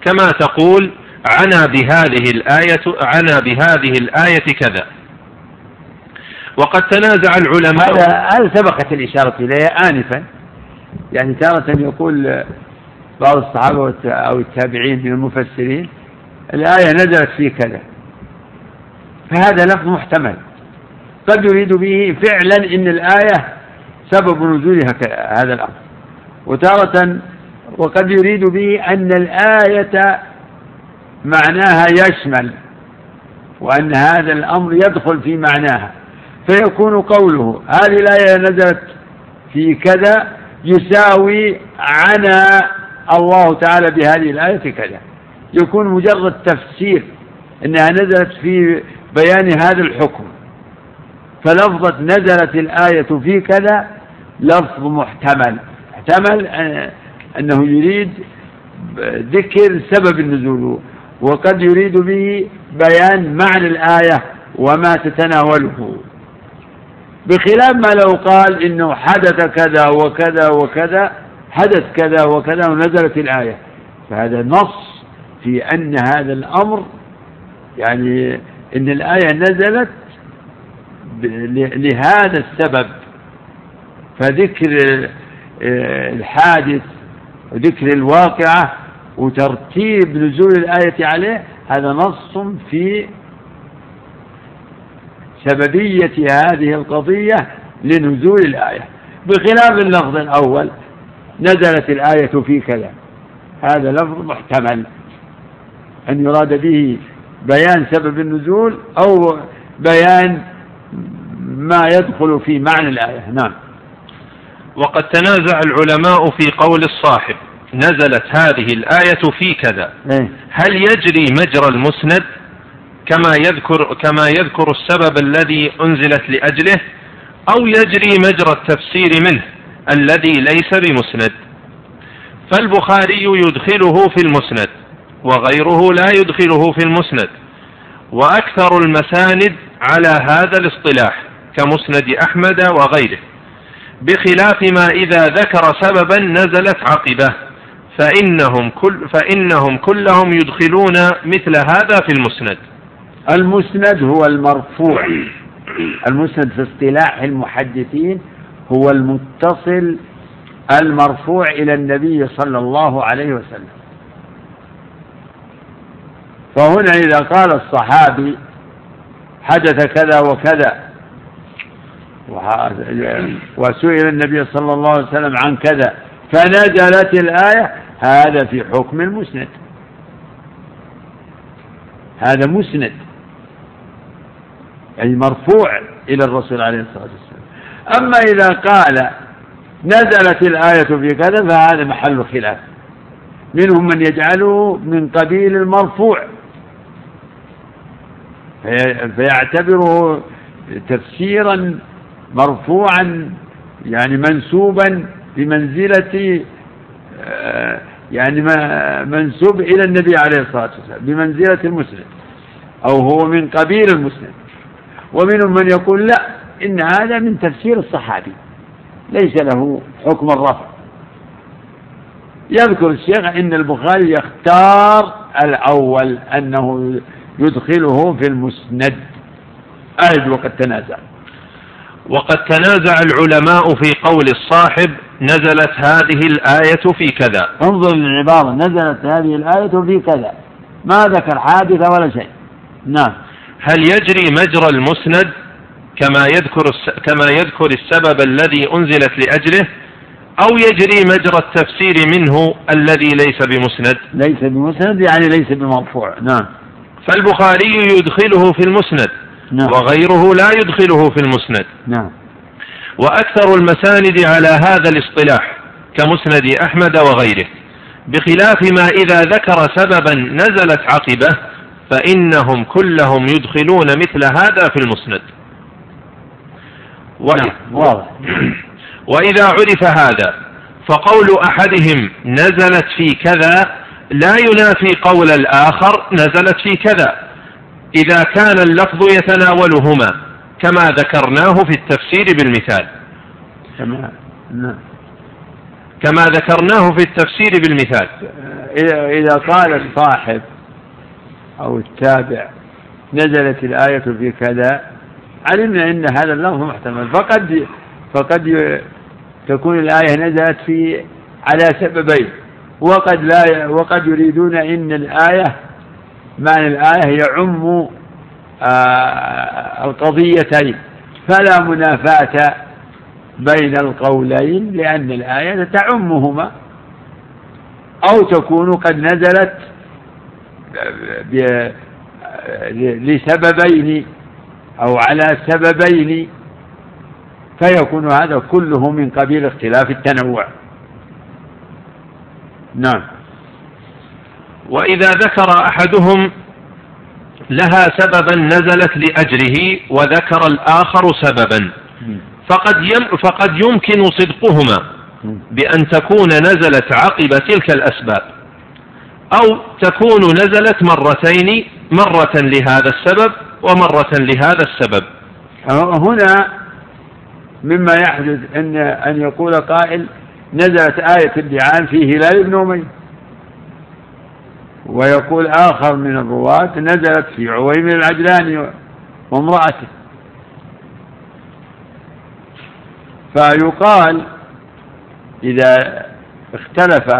كما تقول عنا بهذه الآية عنا بهذه الآية كذا. وقد تنازع العلماء هذا هذا سبقت الإشارة إليه آنفا. يعني تارة يقول بعض الصحابة أو التابعين من المفسرين الآية نزلت في كذا. فهذا لفظ محتمل. قد يريد به فعلا إن الآية سبب نزولها هذا الأمر. وتارة وقد يريد به أن الآية معناها يشمل وأن هذا الأمر يدخل في معناها. فيكون قوله هذه الآية نزلت في كذا يساوي عنا الله تعالى بهذه الآية كذا. يكون مجرد تفسير إنها نزلت في بيان هذا الحكم. فلفظة نزلت الآية في كذا لفظ محتمل. احتمل أنه يريد ذكر سبب النزول وقد يريد به بيان معنى الآية وما تتناوله. بخلاف ما لو قال إنه حدث كذا وكذا وكذا حدث كذا وكذا ونزلت الآية. فهذا نص في أن هذا الأمر يعني أن الآية نزلت لهذا السبب فذكر آه، الحادث وذكر الواقعة وترتيب نزول الآية عليه هذا نص في سببية هذه القضية لنزول الآية. بخلاف اللفظ الأول نزلت الآية في كذا هذا لفظ محتمل أن يراد به بيان سبب النزول أو بيان ما يدخل في معنى الآية. نعم. وقد تنازع العلماء في قول الصاحب نزلت هذه الآية في كذا. إيه؟ هل يجري مجرى المسند؟ كما يذكر كما يذكر السبب الذي أنزلت لأجله أو يجري مجرى التفسير منه الذي ليس بمسند. فالبخاري يدخله في المسند. وغيره لا يدخله في المسند وأكثر المساند على هذا الاصطلاح كمسند أحمد وغيره بخلاف ما إذا ذكر سببا نزلت عقبة فإنهم كل فإنهم كلهم يدخلون مثل هذا في المسند. المسند هو المرفوع. المسند في اصطلاح المحدثين هو المتصل المرفوع إلى النبي صلى الله عليه وسلم. فهنا إذا قال الصحابي حدث كذا وكذا وسئل النبي صلى الله عليه وسلم عن كذا فنزلت الآية هذا في حكم المسند. هذا مسند يعني مرفوع إلى الرسول عليه الصلاة والسلام. أما إذا قال نزلت الآية في كذا فهذا محل خلاف. منهم من يجعله من قبيل المرفوع. فيعتبره تفسيرا مرفوعا يعني منسوبا بمنزلة آه، يعني منسوب إلى النبي عليه الصلاة والسلام بمنزلة المسلم أو هو من قبيل المسلم. ومنهم من يقول لا إن هذا من تفسير الصحابي ليس له حكم الرفع. يذكر الشيخ إن البخاري يختار الأول أنه يدخله في المسند. أعد وقد تنازع. وقد تنازع العلماء في قول الصاحب نزلت هذه الآية في كذا. انظر للعبارة نزلت هذه الآية في كذا. ما ذكر حادثة ولا شيء. نعم. هل يجري مجرى المسند كما يذكر كما يذكر السبب الذي أنزلت لأجله؟ أو يجري مجرى التفسير منه الذي ليس بمسند؟ ليس بمسند يعني ليس بمرفوع. نعم. فالبخاري يدخله في المسند نعم. وغيره لا يدخله في المسند نعم وأكثر المساند على هذا الاصطلاح كمسند أحمد وغيره بخلاف ما إذا ذكر سببا نزلت عقبه فإنهم كلهم يدخلون مثل هذا في المسند نعم. وإذا عرف هذا فقول أحدهم نزلت في كذا لا ينافي قول الآخر نزلت في كذا. إذا كان اللفظ يتناولهما كما ذكرناه في التفسير بالمثال. كما نعم. كما ذكرناه في التفسير بالمثال. إذا قال الصاحب أو التابع نزلت الآية في كذا علمنا أن هذا اللفظ محتمل. فقد فقد تكون الآية نزلت في على سببين. وقد لا وقد يريدون أن الآية معنى الآية يعم آه، القضيتين. فلا منافاة بين القولين لأن الآية تعمهما. أو تكون قد نزلت لسببين أو على سببين فيكون هذا كله من قبيل اختلاف التنوع. نعم. وإذا ذكر أحدهم لها سببا نزلت لأجله وذكر الآخر سببا. فقد يم فقد يمكن صدقهما بأن تكون نزلت عقب تلك الأسباب أو تكون نزلت مرتين مرة لهذا السبب ومرة لهذا السبب. هنا مما يحدث أن أن يقول قائل نزلت آية اللعان في هلال بن أمية. ويقول آخر من الرواة نزلت في عويم العجلاني وامرأته. فيقال إذا اختلف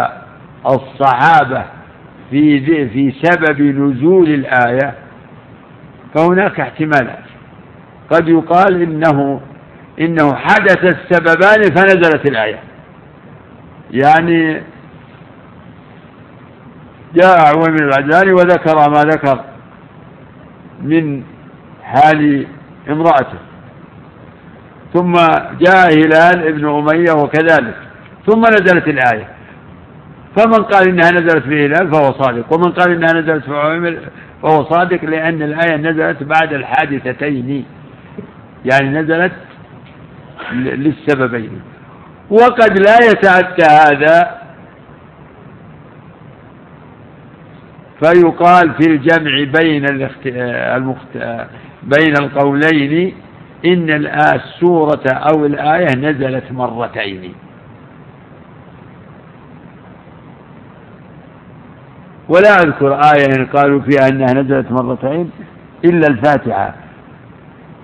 الصحابة في في سبب نزول الآية فهناك احتمالات. قد يقال إنه إنه حدث السببان فنزلت الآية. يعني جاء عويم العجلاني وذكر ما ذكر من حال امرأته. ثم جاء هلال ابن أمية وكذلك. ثم نزلت الآية. فمن قال إنها نزلت في هلال فهو صادق. ومن قال إنها نزلت في عويمر فهو صادق لأن الآية نزلت بعد الحادثتين. يعني نزلت للسببين. وقد لا يتأتى هذا. فيقال في الجمع بين المخت... بين القولين إن السورة أو الآية نزلت مرتين. ولا أذكر آية قالوا فيها أنها نزلت مرتين إلا الفاتحة.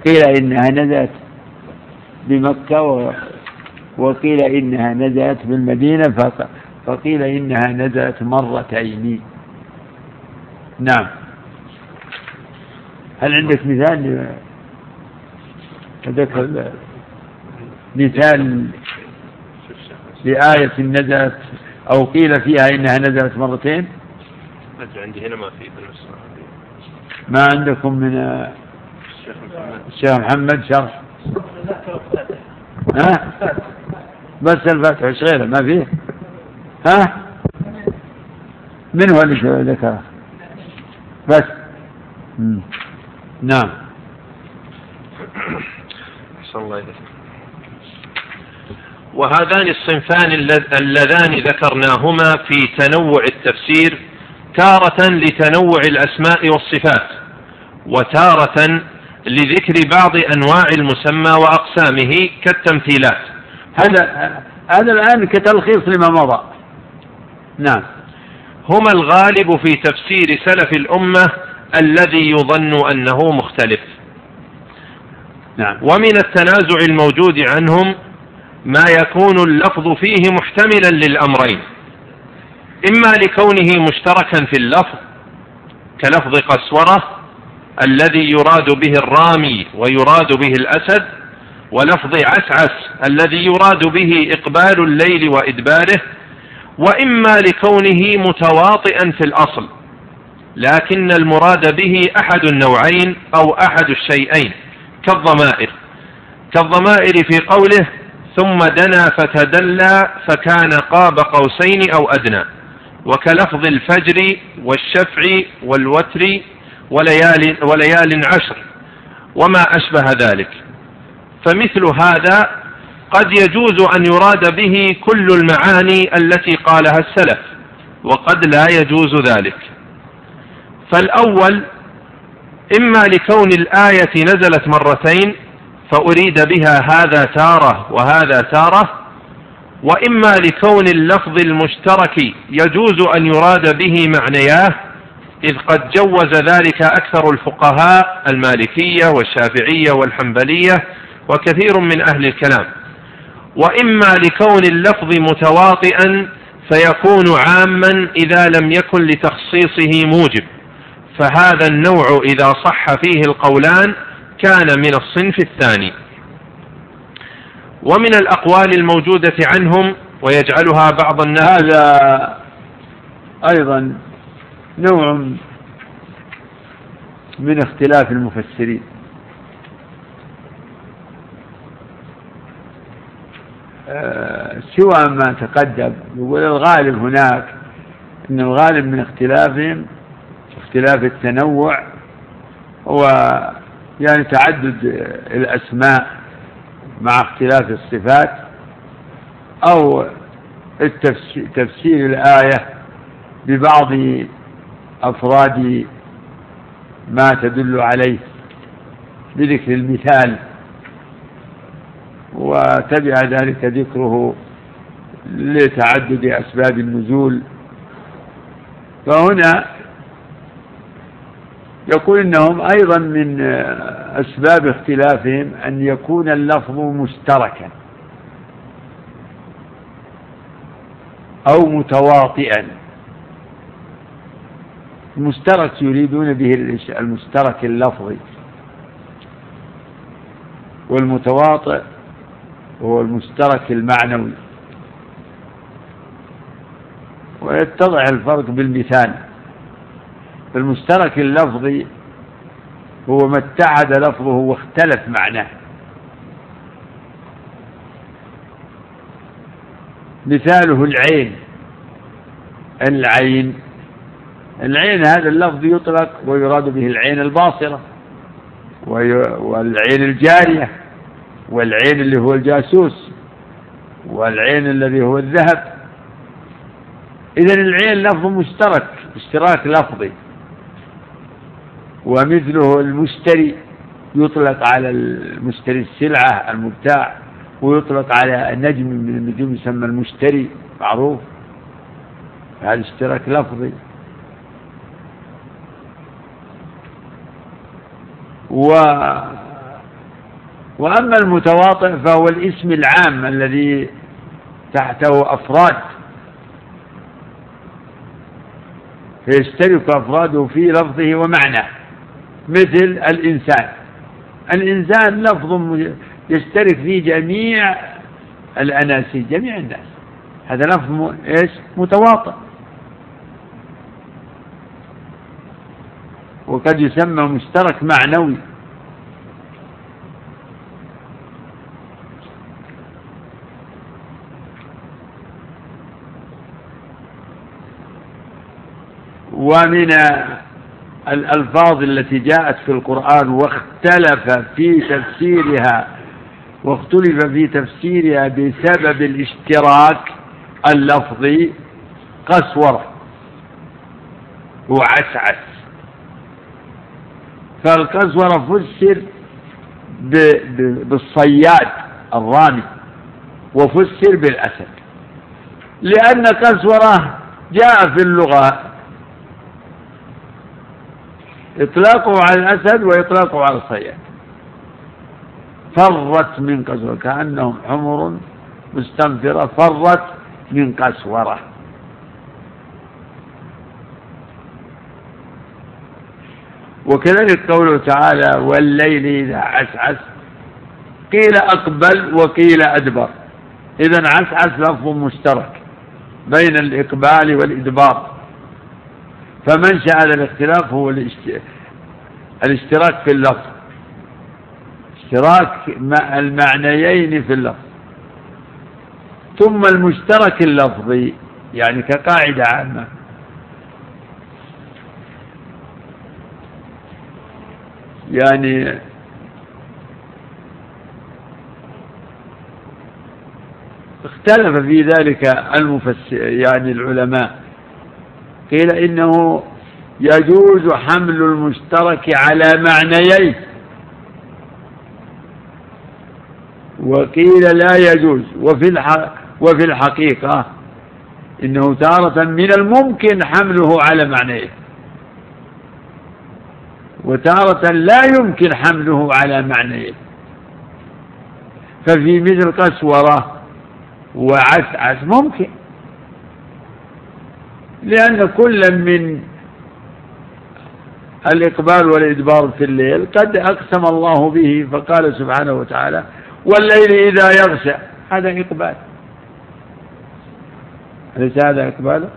قيل إنها نزلت بمكة وقيل إنها نزلت بالمدينة فقيل إنها نزلت مرتين. نعم. هل عندك مثال ذكر مثال لآية نزلت أو قيل فيها إنها نزلت مرتين؟ عندي هنا ما في ما عندكم من الشيخ محمد. شرح؟ ها؟ بس الفتح إيش غيره ما فيه؟ ها؟ من هو اللي ذكره بس. مم. نعم. الله وهذان الصنفان اللذان ذكرناهما في تنوع التفسير تارة لتنوع الأسماء والصفات وتارة لذكر بعض أنواع المسمى وأقسامه كالتمثيلات. هذا هذا الآن كتلخيص لما مضى. نعم. هما الغالب في تفسير سلف الأمة الذي يظن أنه مختلف. نعم. ومن التنازع الموجود عنهم ما يكون اللفظ فيه محتملا للأمرين. إما لكونه مشتركا في اللفظ كلفظ قسورة الذي يراد به الرامي ويراد به الأسد ولفظ عسعس الذي يراد به إقبال الليل وإدباره وإما لكونه متواطئا في الأصل لكن المراد به أحد النوعين أو أحد الشيئين كالضمائر. كالضمائر في قوله ثم دنا فتدلى فكان قاب قوسين أو أدنى. وكلفظ الفجر والشفع والوتر وليال, وليال عشر وما أشبه ذلك. فمثل هذا قد يجوز أن يراد به كل المعاني التي قالها السلف وقد لا يجوز ذلك. فالأول إما لكون الآية نزلت مرتين فأريد بها هذا تارة وهذا تارة وإما لكون اللفظ المشترك يجوز أن يراد به معنياه إذ قد جوز ذلك أكثر الفقهاء المالكية والشافعية والحنبلية وكثير من أهل الكلام. وإما لكون اللفظ متواطئا فيكون عاما إذا لم يكن لتخصيصه موجب. فهذا النوع إذا صح فيه القولان كان من الصنف الثاني. ومن الأقوال الموجودة عنهم ويجعلها بعض الناس هذا أيضا نوع من اختلاف المفسرين. سوى ما تقدم. يقول الغالب هناك إن الغالب من اختلافهم اختلاف التنوع هو يعني تعدد الأسماء مع اختلاف الصفات أو تفسير الآية ببعض أفراد ما تدل عليه. بذكر المثال وتبع ذلك ذكره لتعدد أسباب النزول. فهنا يقول إنهم أيضا من أسباب اختلافهم أن يكون اللفظ مشتركا أو متواطئا. المشترك يريدون به المشترك اللفظي والمتواطئ هو المشترك المعنوي. ويتضح الفرق بالمثال. فالمشترك اللفظي هو ما اتحد لفظه واختلف معناه. مثاله العين. العين. العين هذا اللفظ يطلق ويراد به العين الباصرة. والعين الجارية. والعين اللي هو الجاسوس والعين الذي هو الذهب. إذا العين لفظ مشترك اشتراك لفظي. ومثله المشتري يطلق على المشتري السلعة المبتاع ويطلق على نجم من النجوم يسمى المشتري معروف. هذا اشتراك لفظي. و وأما المتواطئ فهو الاسم العام الذي تحته أفراد. فيشترك أفراده في لفظه ومعناه مثل الإنسان. الإنسان لفظ يشترك فيه جميع الأناسي جميع الناس. هذا لفظ إيش؟ متواطئ. وقد يسمى مشترك معنوي. ومن الألفاظ التي جاءت في القرآن واختلف في تفسيرها واختلف في تفسيرها بسبب الاشتراك اللفظي قسورة وعسعس. فالقسورة فسر بالصياد الرامي وفسر بالأسد. لأن قسورة جاء في اللغة إطلاقه على الأسد وإطلاقه على الصياد. فرت من قسورة كأنهم حمر مستنفرة فرت من قسورة. وكذلك قوله تعالى والليل إذا عسعس قيل أقبل وقيل أدبر. إذا عسعس لفظ مشترك بين الإقبال والإدبار. فمنشأ هذا الاختلاف هو الاشتراك في اللفظ. اشتراك المعنيين في اللفظ. ثم المشترك اللفظي يعني كقاعدة عامة. يعني اختلف في ذلك المفسر يعني العلماء. قيل إنه يجوز حمل المشترك على معنيين. وقيل لا يجوز. وفي وفي الحقيقة إنه تارة من الممكن حمله على معنيه وتارة لا يمكن حمله على معنيه ففي مثل قسورة وعسعس ممكن. لأن كل من الإقبال والإدبار في الليل قد أقسم الله به فقال سبحانه وتعالى والليل إذا يغشى. هذا إقبال. أليس هذا إقبال؟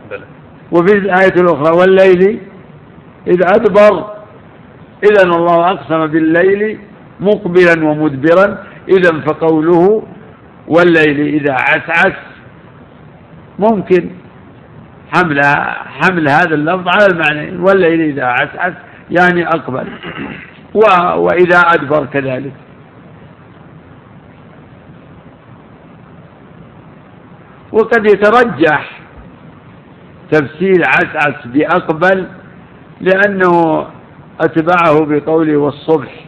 وفي الآية الأخرى والليل إذا أدبر. إذا الله أقسم بالليل مقبلا ومدبرا. إذا فقوله والليل إذا عسعس. ممكن. حمل حمل هذا اللفظ على المعنى والليل إذا عسعس يعني أقبل. وإذا أدبر كذلك. وقد يترجح تفسير عسعس بأقبل لأنه أتبعه بقوله والصبح.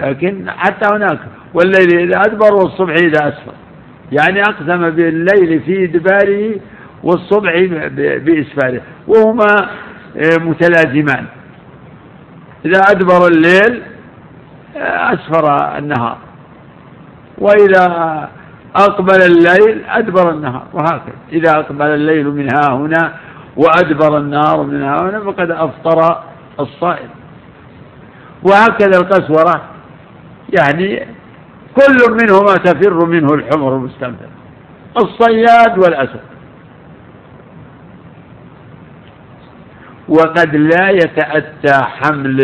لكن حتى هناك والليل إذا أدبر والصبح إذا أسفر. يعني أقسم بالليل في إدباره والصبح بإسفاره وهما آه، متلازمان. إذا أدبر الليل آه، أسفر النهار. وإذا أقبل الليل أدبر النهار وهكذا. إذا أقبل الليل من ها هنا وأدبر النهار من ها هنا فقد أفطر الصائم. وهكذا القسورة. يعني كل منهما تفر منه الحمر المستنفر الصياد والأسد. وقد لا يتأتى حمل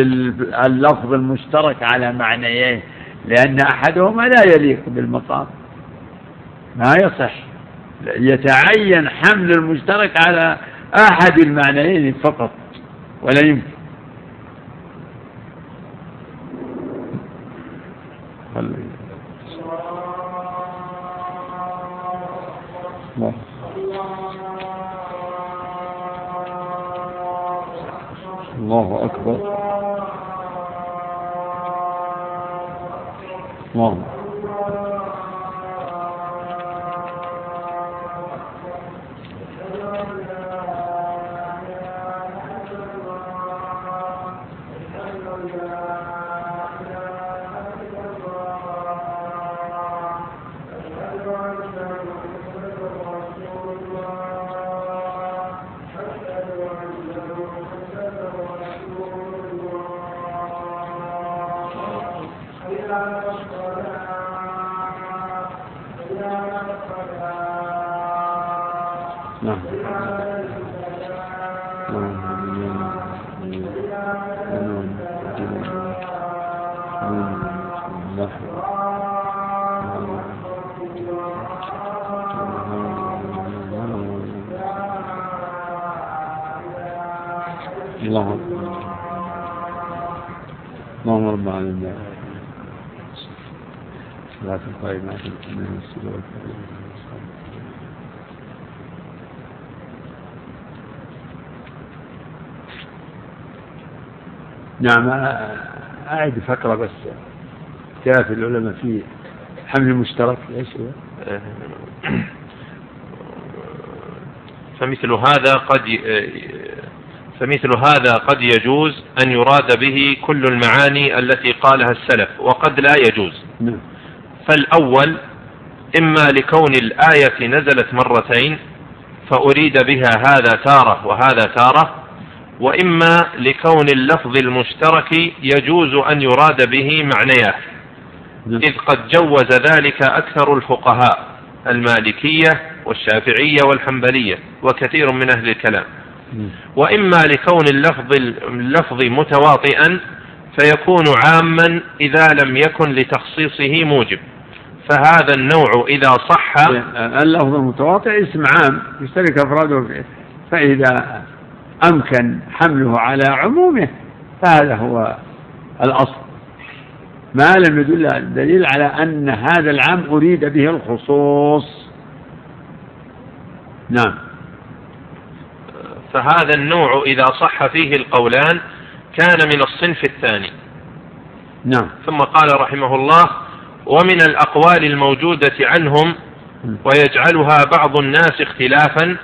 اللفظ المشترك على معنيين لأن أحدهما لا يليق بالمقام. ما يصح. يتعين حمل المشترك على أحد المعنيين فقط ولا يمكن. الله الله أكبر. الله نعم أعد فقرة بس اختلاف العلماء في حمل المشترك إيش هو؟ فمثل هذا قد فمثل هذا قد يجوز أن يراد به كل المعاني التي قالها السلف وقد لا يجوز نعم. فالأول إما لكون الآية نزلت مرتين فأريد بها هذا تارة وهذا تارة وإما لكون اللفظ المشترك يجوز أن يراد به معنياه. إذ قد جوز ذلك أكثر الفقهاء المالكية والشافعية والحنبلية وكثير من أهل الكلام. وإما لكون اللفظ اللفظ متواطئا فيكون عاما إذا لم يكن لتخصيصه موجب. فهذا النوع إذا صح اللفظ المتواطئ اسم عام يشترك أفراده فيه فإذا أمكن حمله على عمومه فهذا هو الأصل. ما لم يدل الدليل على أن هذا العام أريد به الخصوص. نعم. فهذا النوع إذا صح فيه القولان كان من الصنف الثاني. نعم. ثم قال رحمه الله ومن الأقوال الموجودة عنهم ويجعلها بعض الناس اختلافا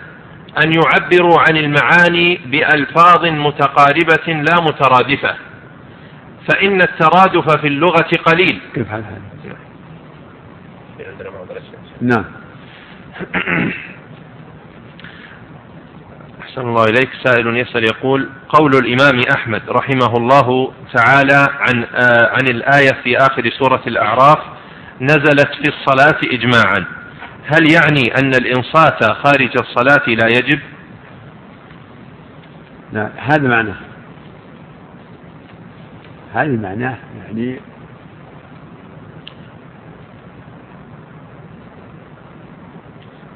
أن يعبروا عن المعاني بألفاظ متقاربة لا مترادفة فإن الترادف في اللغة قليل. كيف حال هذا؟ نعم. [CLEARS THROAT] أحسن الله إليك. سائل يسأل يقول قول الإمام أحمد رحمه الله تعالى عن آه عن الآية في آخر سورة الأعراف نزلت في الصلاة إجماعا. هل يعني أن الإنصات خارج الصلاة لا يجب؟ لا هذا معناه. هذا معناه يعني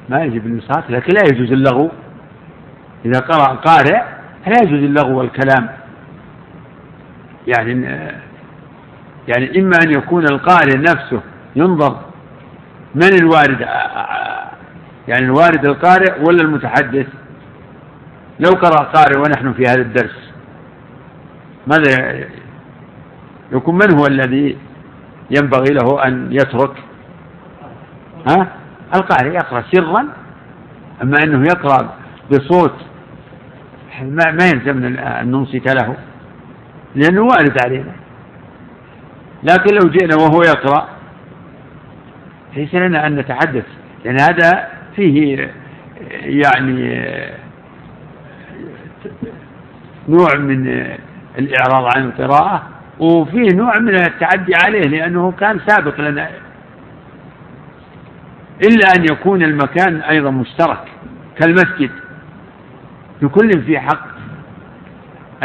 ما يجب الإنصات لكن لا يجوز اللغو. إذا قرأ قارئ لا يجوز اللغو والكلام. يعني يعني إما أن يكون القارئ نفسه ينظر من الوارد؟ يعني الوارد القارئ ولا المتحدث؟ لو قرأ قارئ ونحن في هذا الدرس ماذا يكون من هو الذي ينبغي له أن يترك؟ ها؟ القارئ يقرأ سرا أما أنه يقرأ بصوت ما يلزم أن ننصت له لأنه وارد علينا. لكن لو جئنا وهو يقرأ ليس لنا أن نتحدث لأن هذا فيه يعني نوع من الإعراض عن القراءة وفيه نوع من التعدي عليه لأنه كان سابق لنا. إلا أن يكون المكان أيضا مشترك كالمسجد. لكل في حق.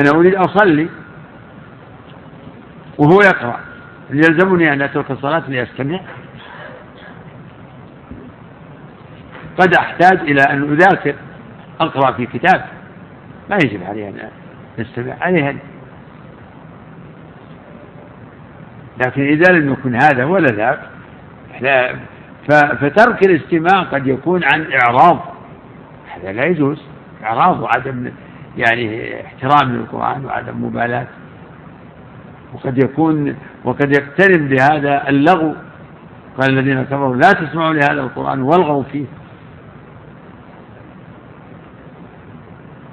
أنا أريد أصلي وهو يقرأ. يلزمني أن أترك الصلاة لأستمع قد أحتاج إلى أن أذاكر أقرأ في كتاب. ما يجب علي أن أستمع عليها. لكن إذا لم يكن هذا ولا ذاك فترك الاستماع قد يكون عن إعراض. هذا لا يجوز. إعراض وعدم يعني احترام للقرآن وعدم مبالاة. وقد يكون وقد يقترب بهذا اللغو. قال الذين كفروا لا تسمعوا لهذا القرآن والغوا فيه.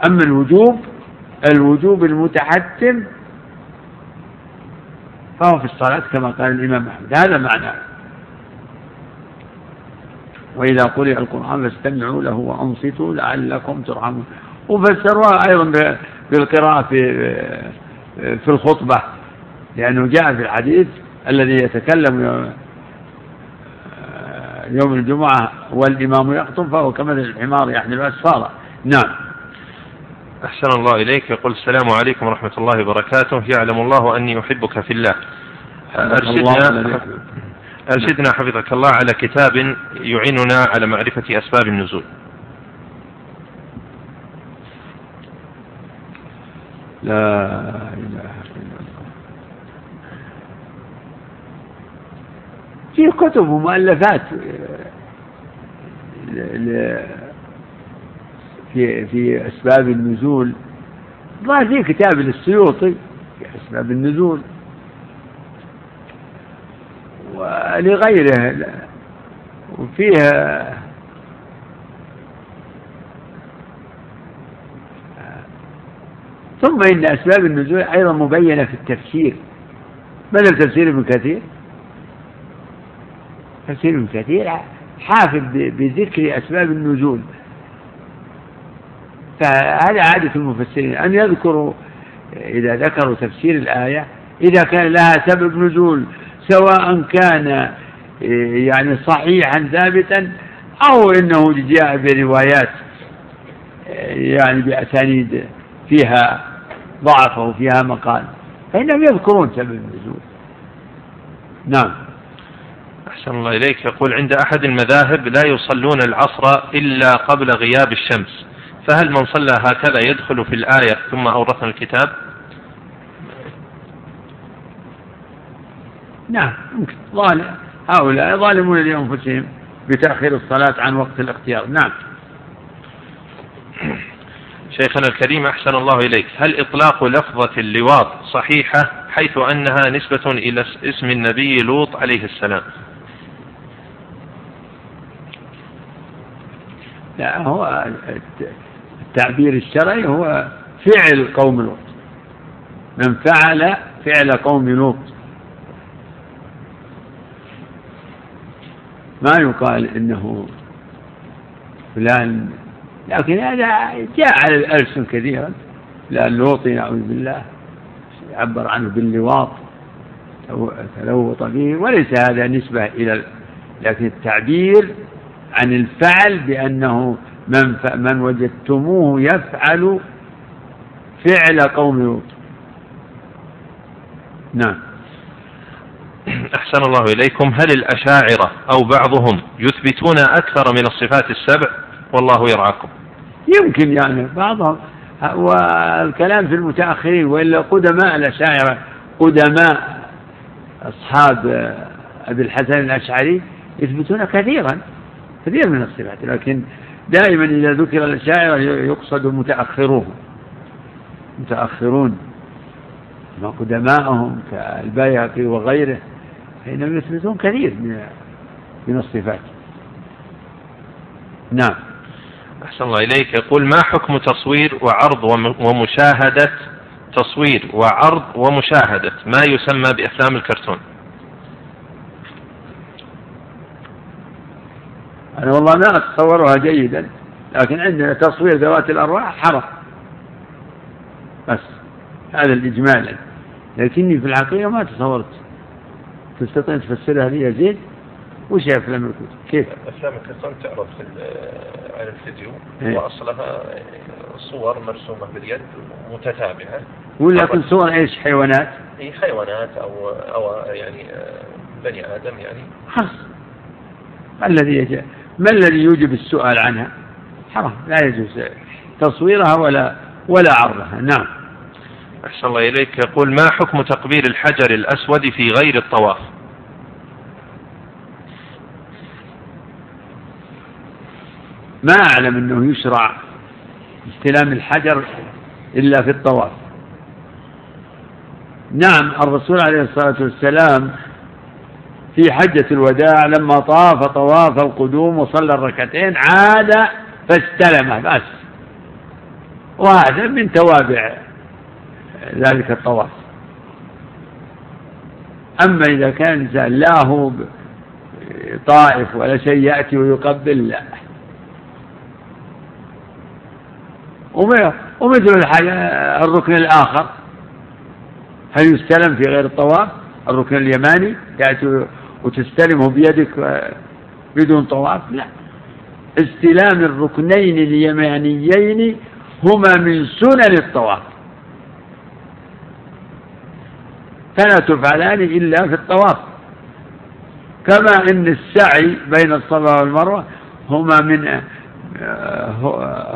أما الوجوب الوجوب المتحتم فهو في الصلاة كما قال الإمام أحمد. هذا معناه وإذا قرئ القرآن فاستمعوا له وأنصتوا لعلكم ترحمون. وفسروها أيضا بالقراءة في في الخطبة. لأنه جاء في الحديث الذي يتكلم يوم الجمعة والإمام يخطب فهو كمثل الحمار يحمل أسفارا نعم. أحسن الله إليك. يقول السلام عليكم ورحمة الله وبركاته. يعلم الله أني أحبك في الله. أرشدنا أرشدنا حفظك الله على كتاب يعيننا على معرفة أسباب النزول. لا إله إلا الله. في كتب ومؤلفات. في في أسباب النزول. ظهر في كتاب للسيوطي في أسباب النزول. ولغيره. وفيها ثم إن أسباب النزول أيضا مبينة في التفسير. بدل تفسير ابن كثير؟ تفسير ابن كثير حافظ بذكر أسباب النزول. فهذا عادة المفسرين أن يذكروا إذا ذكروا تفسير الآية إذا كان لها سبب نزول سواء كان يعني صحيحا ثابتا أو إنه جاء بروايات يعني بأسانيد فيها ضعف أو فيها مقال فإنهم يذكرون سبب النزول. نعم. أحسن الله إليك. يقول عند أحد المذاهب لا يصلون العصر إلا قبل غياب الشمس. فهل من صلى هكذا يدخل في الآية ثم أورثنا الكتاب؟ نعم ممكن. ظالم. هؤلاء ظالمون لأنفسهم بتأخير الصلاة عن وقت الاختيار. نعم. شيخنا الكريم أحسن الله إليك. هل إطلاق لفظة اللواط صحيحة حيث أنها نسبة إلى اسم النبي لوط عليه السلام؟ لا هو التعبير الشرعي هو فعل قوم لوط. من فعل فعل قوم لوط. ما يقال إنه فلان لكن هذا جاء على الألسن كثيرا. فلان لوط نعوذ بالله يعبر عنه باللواط تلوط به وليس هذا نسبة إلى لكن التعبير عن الفعل بأنه من من وجدتموه يفعل فعل قوم لوط. نعم. أحسن الله إليكم. هل الأشاعرة أو بعضهم يثبتون أكثر من الصفات السبع؟ والله يرعاكم. يمكن يعني بعضهم. والكلام في المتأخرين وإلا قدماء الأشاعرة قدماء أصحاب أبي الحسن الأشعري يثبتون كثيرا كثير من الصفات لكن دائما إذا ذكر الأشاعرة يقصد متأخروهم متأخرون قدماءهم كالبيهقي وغيره فإنهم يثبتون كثير من من الصفات. نعم. أحسن الله إليك. يقول ما حكم تصوير وعرض ومشاهدة تصوير وعرض ومشاهدة؟ ما يسمى بأفلام الكرتون؟ أنا والله ما أتصورها جيدا لكن عندنا تصوير ذوات الأرواح حرام. بس هذا الإجمالا لكني في الحقيقة ما تصورت. تستطيع تفسرها لي يا زيد؟ وش أفلام الكرتون؟ كيف؟ أفلام الكرتون تعرض في على الفيديو. إيه؟ وأصلها صور مرسومة باليد متتابعة. ولا كل صور إيش؟ حيوانات؟ أي حيوانات أو أو يعني بني آدم يعني. خلاص. الذي ما الذي يوجب السؤال عنها؟ حرام لا يجوز تصويرها ولا ولا عرضها. نعم. أحسن الله إليك. يقول ما حكم تقبيل الحجر الأسود في غير الطواف؟ ما أعلم أنه يشرع استلام الحجر إلا في الطواف. نعم الرسول عليه الصلاة والسلام في حجة الوداع لما طاف طواف القدوم وصلى الركعتين عاد فاستلمه بس وهذا من توابع ذلك الطواف. أما إذا كان لا هو طائف ولا شيء يأتي ويقبل لا. ومثل الركن الآخر. هل يستلم في غير الطواف؟ الركن اليماني تأتي وتستلمه بيدك بدون طواف؟ لا. استلام الركنين اليمانيين هما من سنن الطواف. فلا تفعلان إلا في الطواف. كما أن السعي بين الصفا والمروة هما من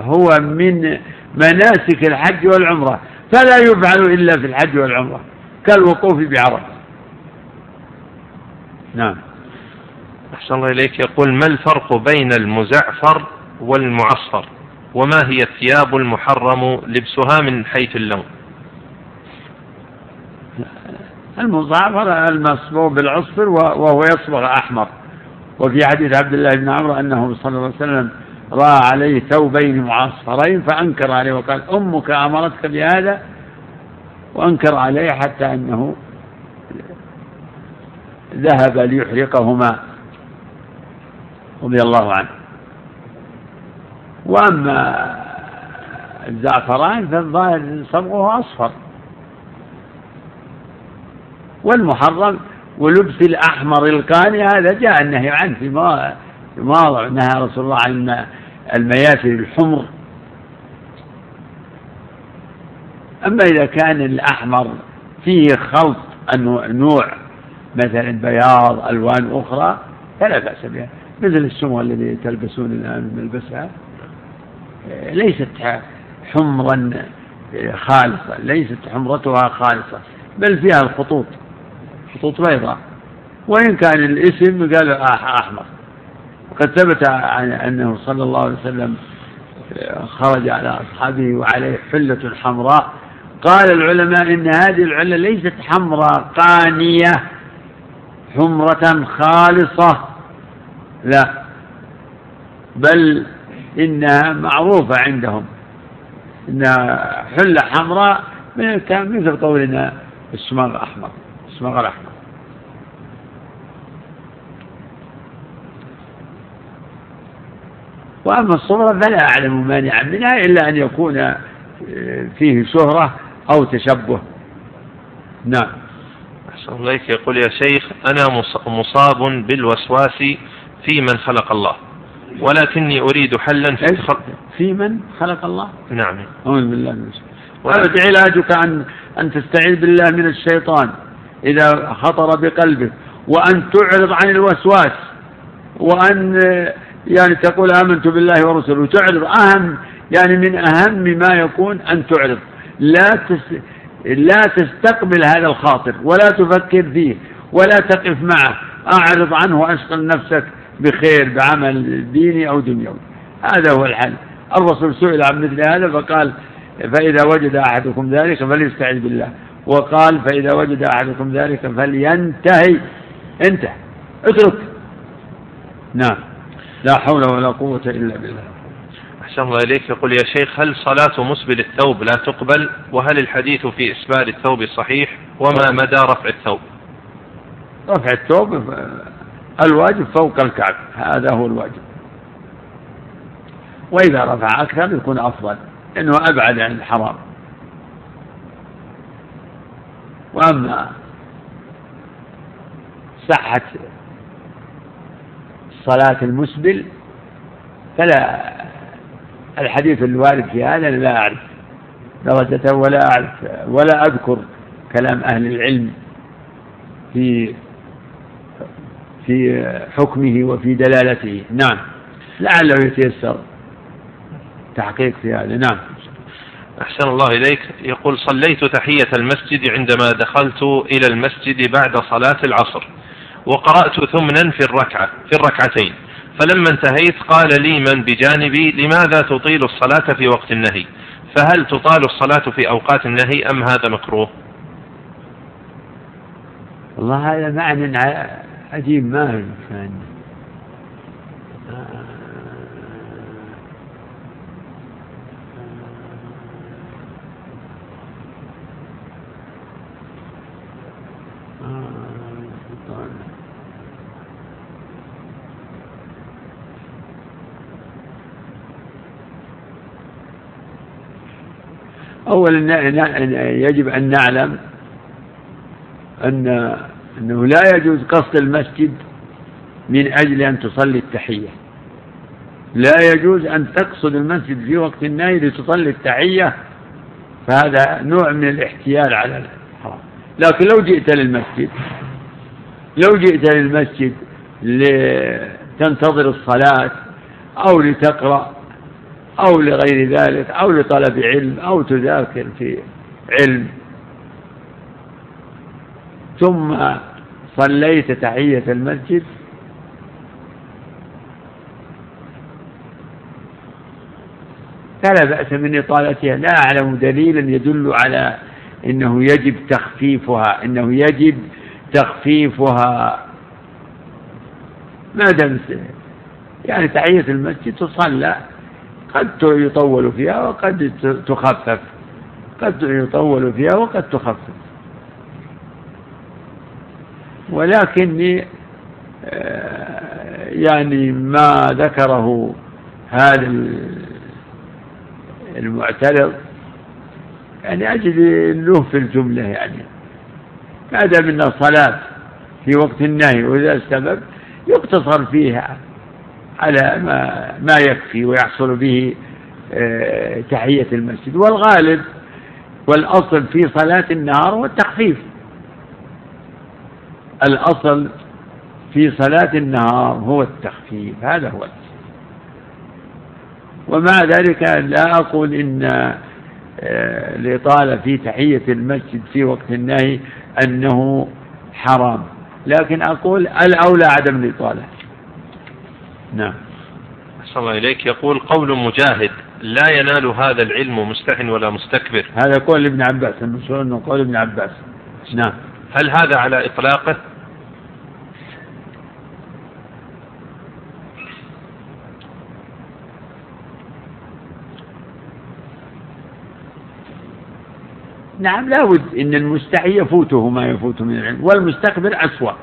هو من مناسك الحج والعمرة فلا يفعل إلا في الحج والعمرة كالوقوف بعرفة. نعم. أحسن الله إليك. يقول ما الفرق بين المزعفر والمعصفر وما هي الثياب المحرم لبسها من حيث اللون؟ المزعفر المصبوغ بالعصفر وهو يصبغ أحمر. وفي حديث عبد الله بن عمرو أنه صلى الله عليه وسلم رأى عليه ثوبين معصفرين فأنكر عليه وقال أمك أمرتك بهذا؟ وأنكر عليه حتى أنه ذهب ليحرقهما رضي الله عنه. وأما الزعفران فالظاهر صبغه أصفر. والمحرم ولبس الأحمر القاني هذا جاء النهي عنه في مواضع نهى رسول الله عن المياسر الحمر. أما إذا كان الأحمر فيه خلط نوع مثلا بياض ألوان أخرى فلا بأس بها. مثل السموة الذي تلبسون الآن نلبسها. ليست حمرا خالصة ليست حمرتها خالصة بل فيها الخطوط خطوط بيضاء. وإن كان الاسم قال أحمر. وقد ثبت أنه صلى الله عليه وسلم خرج على أصحابه وعليه حلة حمراء. قال العلماء إن هذه العلة ليست حمراء قانية. حمرة خالصة. لا. بل إنها معروفة عندهم. إنها حلة حمراء مثل قولنا السماغ أحمر السماغ الأحمر. وأما الصورة فلا أعلم مانعا منها إلا أن يكون فيه شهرة أو تشبه. نعم. الله يقول يا شيخ أنا مصاب بالوسواس في من خلق الله ولكني أريد حلا في في من خلق الله؟ نعم. أعوذ بالله من الشيطان. علاجك أن أن تستعيذ بالله من الشيطان إذا خطر بقلبك وأن تعرض عن الوسواس وأن يعني تقول آمنت بالله ورسوله تعرض أهم يعني من أهم ما يكون أن تعرض لا تس لا تستقبل هذا الخاطر ولا تفكر فيه ولا تقف معه. أعرض عنه وأشغل نفسك بخير بعمل ديني أو دنيوي. هذا هو الحل. الرسول سئل عن مثل هذا فقال فإذا وجد أحدكم ذلك فليستعذ بالله. وقال فإذا وجد أحدكم ذلك فلينتهي. انتهى. اترك. نعم. لا حول ولا قوة إلا بالله. أحسن الله إليك يقول يا شيخ هل صلاة مسبل الثوب لا تقبل؟ وهل الحديث في إسبال الثوب صحيح؟ وما مدى رفع الثوب؟ رفع الثوب الواجب فوق الكعب هذا هو الواجب. وإذا رفع أكثر يكون أفضل لأنه أبعد عن الحرام. وأما صحة صلاة المسبل فلا الحديث الوارد في هذا لا أعرف درجته ولا أعرف ولا أذكر كلام أهل العلم في في حكمه وفي دلالته. نعم. لعله يتيسر تحقيق في هذا. نعم. أحسن الله إليك. يقول صليت تحية المسجد عندما دخلت إلى المسجد بعد صلاة العصر وقرأت ثمنا في الركعة في الركعتين. فلما انتهيت قال لي من بجانبي لماذا تطيل الصلاة في وقت النهي؟ فهل تطال الصلاة في أوقات النهي أم هذا مكروه؟ والله هذا معنى عجيب ما يعني أولا يجب أن نعلم أن أنه لا يجوز قصد المسجد من أجل أن تصلي التحية. لا يجوز أن تقصد المسجد في وقت النهي لتصلي التحية فهذا نوع من الاحتيال على الحرام. لكن لو جئت للمسجد لو جئت للمسجد لتنتظر الصلاة أو لتقرأ أو لغير ذلك أو لطلب علم أو تذاكر في علم. ثم صليت تحية المسجد. فلا بأس من إطالتها. لا أعلم دليلا يدل على أنه يجب تخفيفها أنه يجب تخفيفها. ما دام يعني تحية المسجد تصلى. قد يطول فيها وقد تخفف. قد يطول فيها وقد تخفف. ولكني آه، يعني ما ذكره هذا المعترض يعني أجد له في الجملة يعني. ما دام الصلاة في وقت النهي وإذا السبب يقتصر فيها. على ما ما يكفي ويحصل به آه، تحية المسجد. والغالب والأصل في صلاة النهار هو التخفيف الأصل في صلاة النهار هو التخفيف هذا هو الأصل. ومع ذلك لا أقول إن آه، الإطالة في تحية المسجد في وقت النهي أنه حرام. لكن أقول الأولى عدم الإطالة. نعم. أحسن الله إليك. يقول قول مجاهد لا ينال هذا العلم مستحن ولا مستكبر. هذا قول ابن عباس المشهور قول ابن عباس. نعم. هل هذا على إطلاقه؟ نعم لابد إن المستحي يفوته ما يفوته من العلم والمستكبر أسوأ.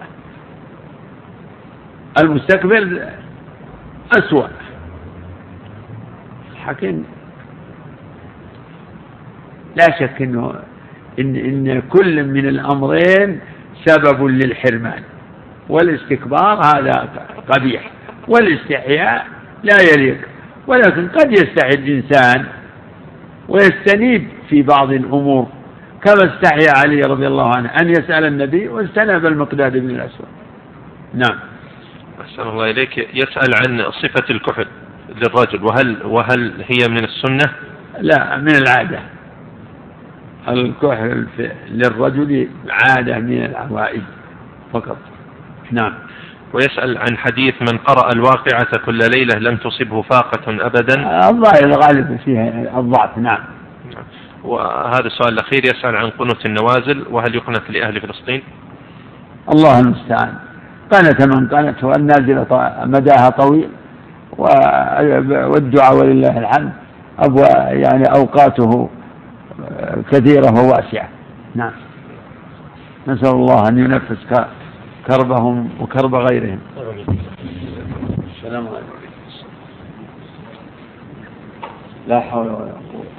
المستكبر أسوأ. حكم لا شك إنه إن إن كل من الأمرين سبب للحرمان. والاستكبار هذا قبيح والاستحياء لا يليق. ولكن قد يستحي الإنسان ويستنيب في بعض الأمور. كما استحيا علي رضي الله عنه أن يسأل النبي واستناب المقداد بن الأسود. نعم. أحسن الله إليك. يسأل عن صفة الكحل للرجل. وهل وهل هي من السنة؟ لا من العادة. الكحل للرجل عادة من العوائد فقط. نعم. ويسأل عن حديث من قرأ الواقعة كل ليلة لم تصبه فاقة أبدا. الظاهر الغالب فيه الضعف. نعم. وهذا السؤال الأخير يسأل عن قنوت النوازل. وهل يقنت لأهل فلسطين؟ الله المستعان. قنت من قنت والنازلة مداها طويل والدعاء ولله الحمد أبو يعني أوقاته كثيرة وواسعة. نعم. نسأل الله أن ينفس كربهم وكرب غيرهم. السلام عليكم. لا حول ولا قوة.